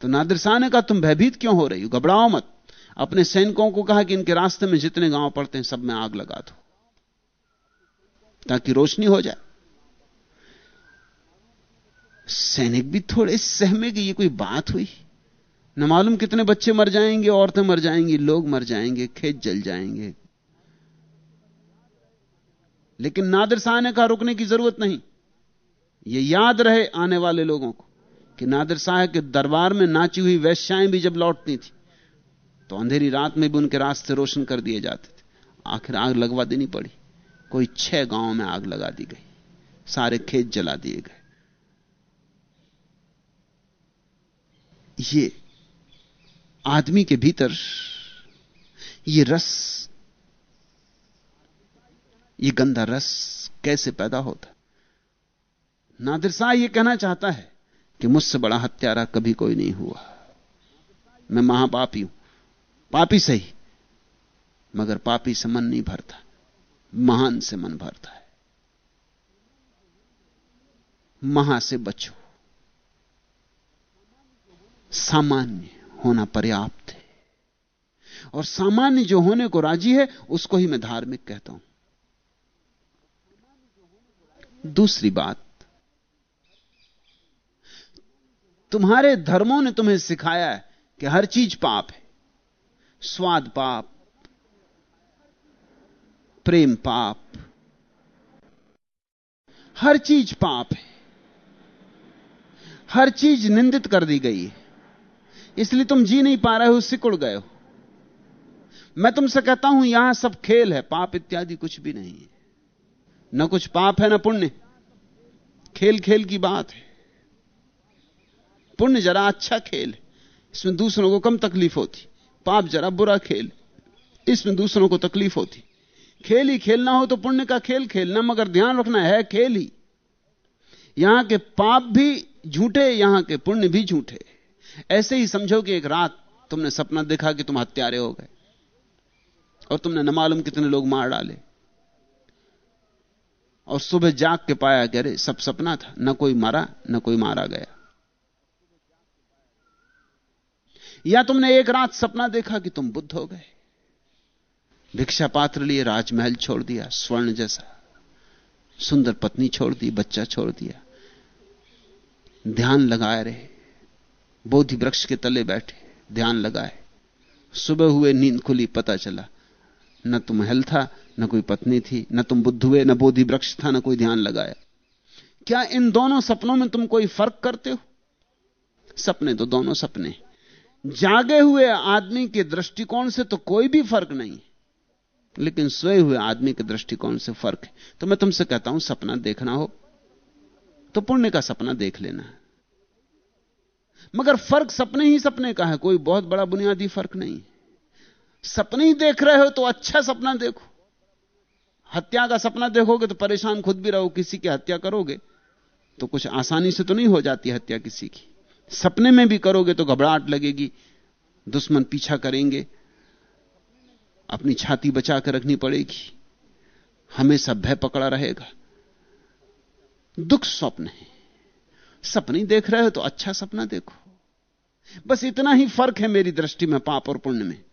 तो नादिर शाह ने कहा, तुम भयभीत क्यों हो रही हो? घबराओ मत. अपने सैनिकों को कहा कि इनके रास्ते में जितने गाँव पड़ते हैं, सब में आग लगा दो, ताकि रोशनी हो जाए। सैनिक भी थोड़े सहमे कि ये कोई बात हुई। न मालूम कितने बच्चे मर जाएँगे, औरतें मर जाएँगी, लोग मर जाएँगे, खेत जल जाएँगे। लेकिन नादिर शाह ने कहा, रुकने की ज़रूरत नहीं। यह याद रहे आने वाले लोगों को। कि नादिर शाह के दरबार में नाची हुई वैश्याएँ भी जब लौटती थी तो अंधेरी रात में भी उनके रास्ते रोशन कर दिए जाते थे। आखिर आग लगवा देनी पड़ी। कोई छह गाँव में आग लगा दी गई। सारे खेत जला दिए गए। ये आदमी के भीतर, ये रस, ये गंदा रस कैसे पैदा होता? नादिर शाह ये कहना चाहता है कि मुझसे बड़ा हत्यारा कभी कोई नहीं हुआ। मैं महापापी हूँ। पापी सही, मगर पापी से मन नहीं भरता, महान से मन भरता है। महा से बचो। सामान्य होना पर्याप्त है। और सामान्य जो होने को राज़ी है, उसको ही मैं धार्मिक कहता हूँ। दूसरी बात तुम्हारे धर्मों ने तुम्हें सिखाया है कि हर चीज़ पाप है। स्वाद पाप, प्रेम पाप, हर चीज़ पाप है। हर चीज़ निंदित कर दी गई है। इसलिए तुम जी नहीं पा रहे हो सिकुड़ गए हो। मैं तुमसे कहता हूँ, यहाँ सब खेल है, पाप इत्यादि कुछ भी नहीं है। न कुछ पाप है, न पुण्य। खेल खेल की बात है। पुण्य जरा अच्छा खेल इसमें दूसरों को कम तकलीफ़ होती। पाप जरा बुरा खेल इसमें दूसरों को तकलीफ़ होती। खेल ही खेलना हो तो पुण्य का खेल खेलना, मगर ध्यान रखना है खेल ही। यहाँ के पाप भी झूठे, यहाँ के पुण्य भी झूठे। ऐसे ही समझो कि एक रात तुमने सपना देखा कि तुम हत्यारे हो गए, और तुमने न मालूम कितने लोग मार डाले। और सुबह जाग के पाया कि अरे, सब सपना था, न कोई मारा, न कोई मारा गया। या तुमने एक रात सपना देखा कि तुम बुद्ध हो गए? भिक्षा पात्र लिए राजमहल छोड़ दिया, स्वर्ण जैसा, सुंदर पत्नी छोड़ दी, बच्चा छोड़ दिया। ध्यान लगाए रहे, बोधि वृक्ष के तले बैठे, ध्यान लगाए। सुबह हुए, नींद खुली, पता चला, न तुम हल था, न कोई पत्नी थी, न तुम बुद्ध हुए, न बोधि वृक्ष था, न कोई ध्यान लगाया। क्या इन दोनों सपनों में तुम कोई फ़र्क करते हो? सपने तो दोनों सपने जागे हुए आदमी के दृष्टिकोण से तो कोई भी फ़र्क नहीं। लेकिन सोए हुए आदमी के दृष्टिकोण से फ़र्क है। तो मैं तुमसे कहता हूँ, सपना देखना हो। तो पुण्य का सपना देख लेना। मगर फ़र्क सपने ही सपने का है। कोई बहुत बड़ा बुनियादी फ़र्क नहीं। सपने ही देख रहे हो तो अच्छा सपना देखो। हत्या का सपना देखोगे तो परेशान खुद भी रहो। किसी की हत्या करोगे तो कुछ आसानी से तो नहीं हो जाती हत्या किसी की। सपने में भी करोगे तो घबराहट लगेगी। दुश्मन पीछा करेंगे। अपनी छाती बचा कर रखनी पड़ेगी। हमेशा भय पकड़ा रहेगा। दुख स्वप्न है। सपने देख रहे हो तो अच्छा सपना देखो। बस इतना ही फ़र्क है मेरी दृष्टि में पाप और पुण्य में।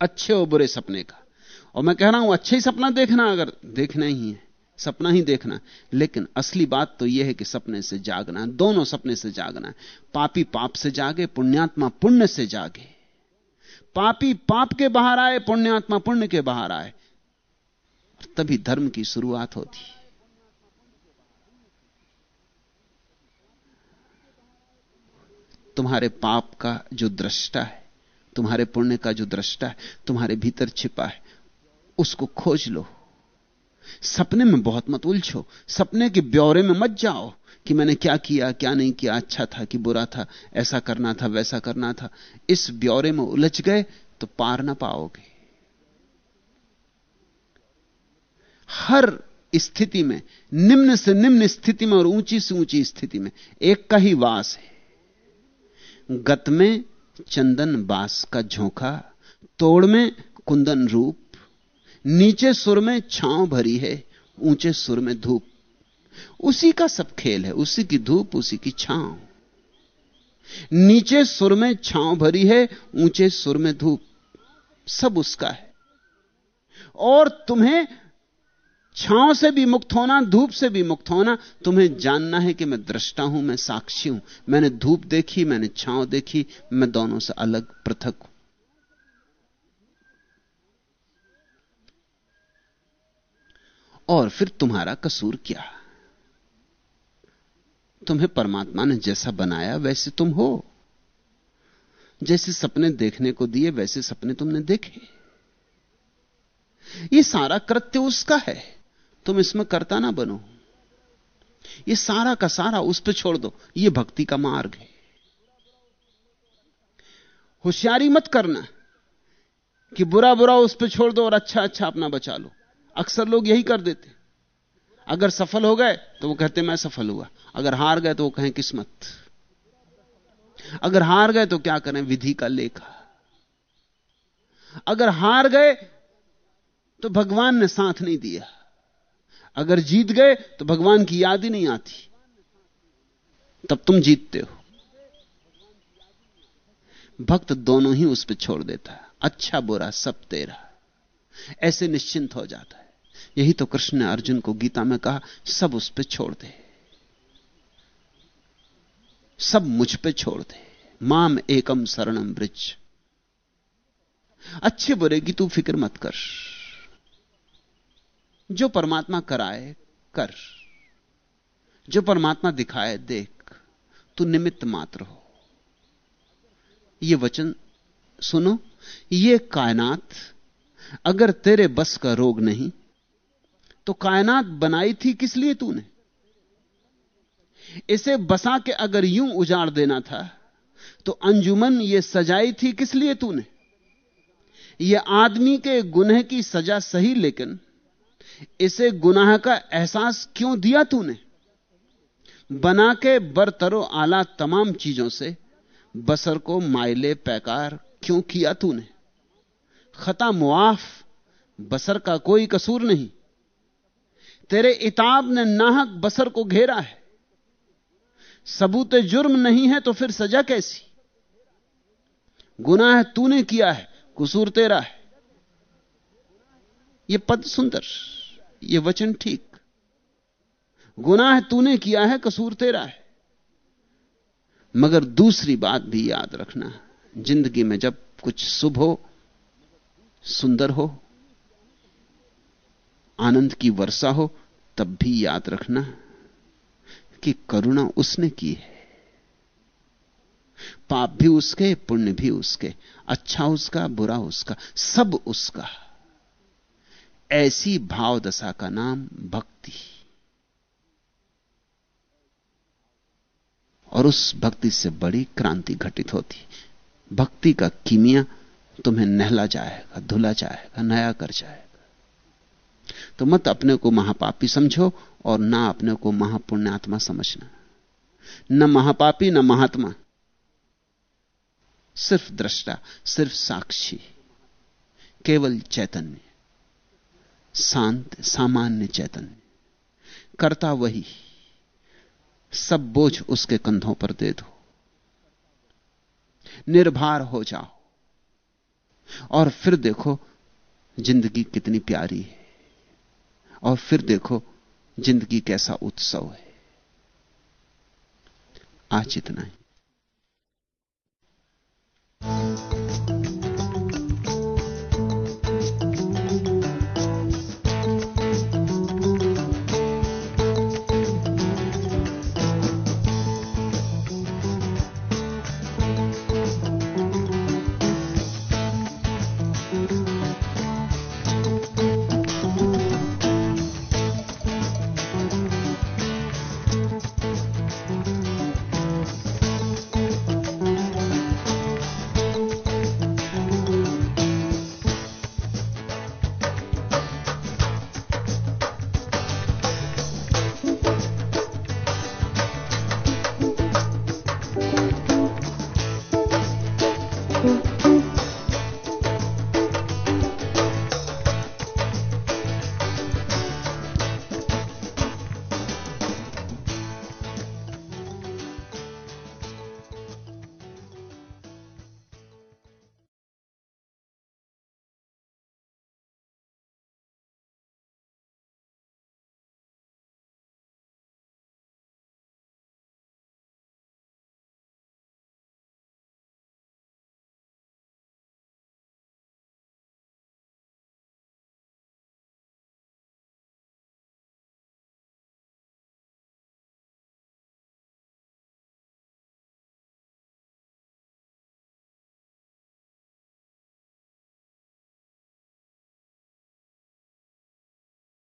अच्छे और बुरे सपने का। और मैं कह रहा हूँ, अच्छे ही सपना देखना अगर देखना ही है। सपना ही देखना। लेकिन असली बात तो यह है कि सपने से जागना, दोनों सपने से जागना। पापी पाप से जागे, पुण्यात्मा पुण्य से जागे। पापी पाप के बाहर आए, पुण्यात्मा पुण्य के बाहर आए। तभी धर्म की शुरुआत होती। तुम्हारे पाप का जो दृष्टा है, तुम्हारे पुण्य का जो दृष्टा है, तुम्हारे भीतर छिपा है, उसको खोज लो। सपने में बहुत मत उलझो। सपने के ब्यौरे में मत जाओ कि मैंने क्या किया, क्या नहीं किया अच्छा था कि बुरा था, ऐसा करना था, वैसा करना था। इस ब्यौरे में उलझ गए तो पार ना पाओगे। हर स्थिति में, निम्न से निम्न स्थिति में और ऊँची से ऊँची स्थिति में एक का ही वास है। गत में चंदन बास का झोंका, तोड़ में कुंदन रूप नीचे सुर में छांव भरी है, ऊँचे सुर में धूप। उसी का सब खेल है, उसी की धूप, उसी की छांव। नीचे सुर में छांव भरी है, ऊँचे सुर में धूप। सब उसका है। और तुम्हें छांव से भी मुक्त होना, धूप से भी मुक्त होना, तुम्हें जानना है कि मैं दृष्टा हूँ, मैं साक्षी हूँ। मैंने धूप देखी, मैंने छांव देखी, मैं दोनों से अलग, पृथक हूँ। और फिर तुम्हारा कसूर क्या? तुम्हें परमात्मा ने जैसा बनाया, वैसे तुम हो। जैसे सपने देखने को दिए, वैसे सपने तुमने देखे। ये सारा कृत्य उसका है। तुम इसमें करता ना बनो। ये सारा का सारा उस पर छोड़ दो। ये भक्ति का मार्ग है। होशियारी मत करना कि बुरा बुरा उस पर छोड़ दो और अच्छा अच्छा अपना बचा लो। अक्सर लोग यही कर देते। अगर सफल हो गए तो वो कहते, मैं सफल हुआ। अगर हार गए तो वो कहें, किस्मत। अगर हार गए तो क्या करें? विधि का लेखा। अगर हार गए तो भगवान ने साथ नहीं दिया। अगर जीत गए तो भगवान की याद ही नहीं आती। तब तुम जीतते हो। भक्त दोनों ही उस पर छोड़ देता है। अच्छा बुरा सब तेरा। ऐसे निश्चिंत हो जाता है। यही तो कृष्ण ने अर्जुन को गीता में कहा, सब उस पर छोड़ दे। सब मुझ पे छोड़ दे। माम एकम शरणम ब्रिज। अच्छे बुरे की तू फ़िक्र मत कर। जो परमात्मा कराए, कर। जो परमात्मा दिखाए, देख। तू निमित्त मात्र हो। ये वचन सुनो, ये कायनात अगर तेरे बस का रोग नहीं तो कायनात बनाई थी किस लिए तूने? इसे बसा के अगर यूँ उजाड़ देना था तो अंजुमन ये सजाई थी किस लिए तूने? ये आदमी के गुनह की सजा सही, लेकिन इसे गुनाह का एहसास क्यों दिया तूने? बना के बरतरो आला तमाम चीज़ों से बसर को माइले पैकार क्यों किया तूने? खता मुआफ, बसर का कोई कसूर नहीं। तेरे इताब ने नाहक बसर को घेरा है। सबूत जुर्म नहीं है तो फिर सजा कैसी? गुनाह तूने किया है, कसूर तेरा है। यह पद सुंदर यह वचन ठीक। गुनाह तूने किया है, कसूर तेरा है। मगर दूसरी बात भी याद रखना, ज़िंदगी में जब कुछ शुभ हो, सुंदर हो, आनंद की वर्षा हो तब भी याद रखना कि करुणा उसने की है। पाप भी उसके, पुण्य भी उसके अच्छा उसका, बुरा उसका, सब उसका। ऐसी भाव दशा का नाम भक्ति। और उस भक्ति से बड़ी क्रांति घटित होती। भक्ति का कीमिया तुम्हें नहला जाएगा, धुला जाएगा, नया कर जाएगा। तो मत अपने को महापापी समझो और ना अपने को महापुण्यात्मा समझना। न महापापी, न महात्मा। सिर्फ़ दृष्टा, सिर्फ़ साक्षी, केवल चैतन्य। शांत, सामान्य चैतन्य। करता वही। सब बोझ उसके कंधों पर दे दो। निर्भर हो जाओ। और फिर देखो, ज़िंदगी कितनी प्यारी है। और फिर देखो ज़िंदगी कैसा उत्सव है। आज इतना ही।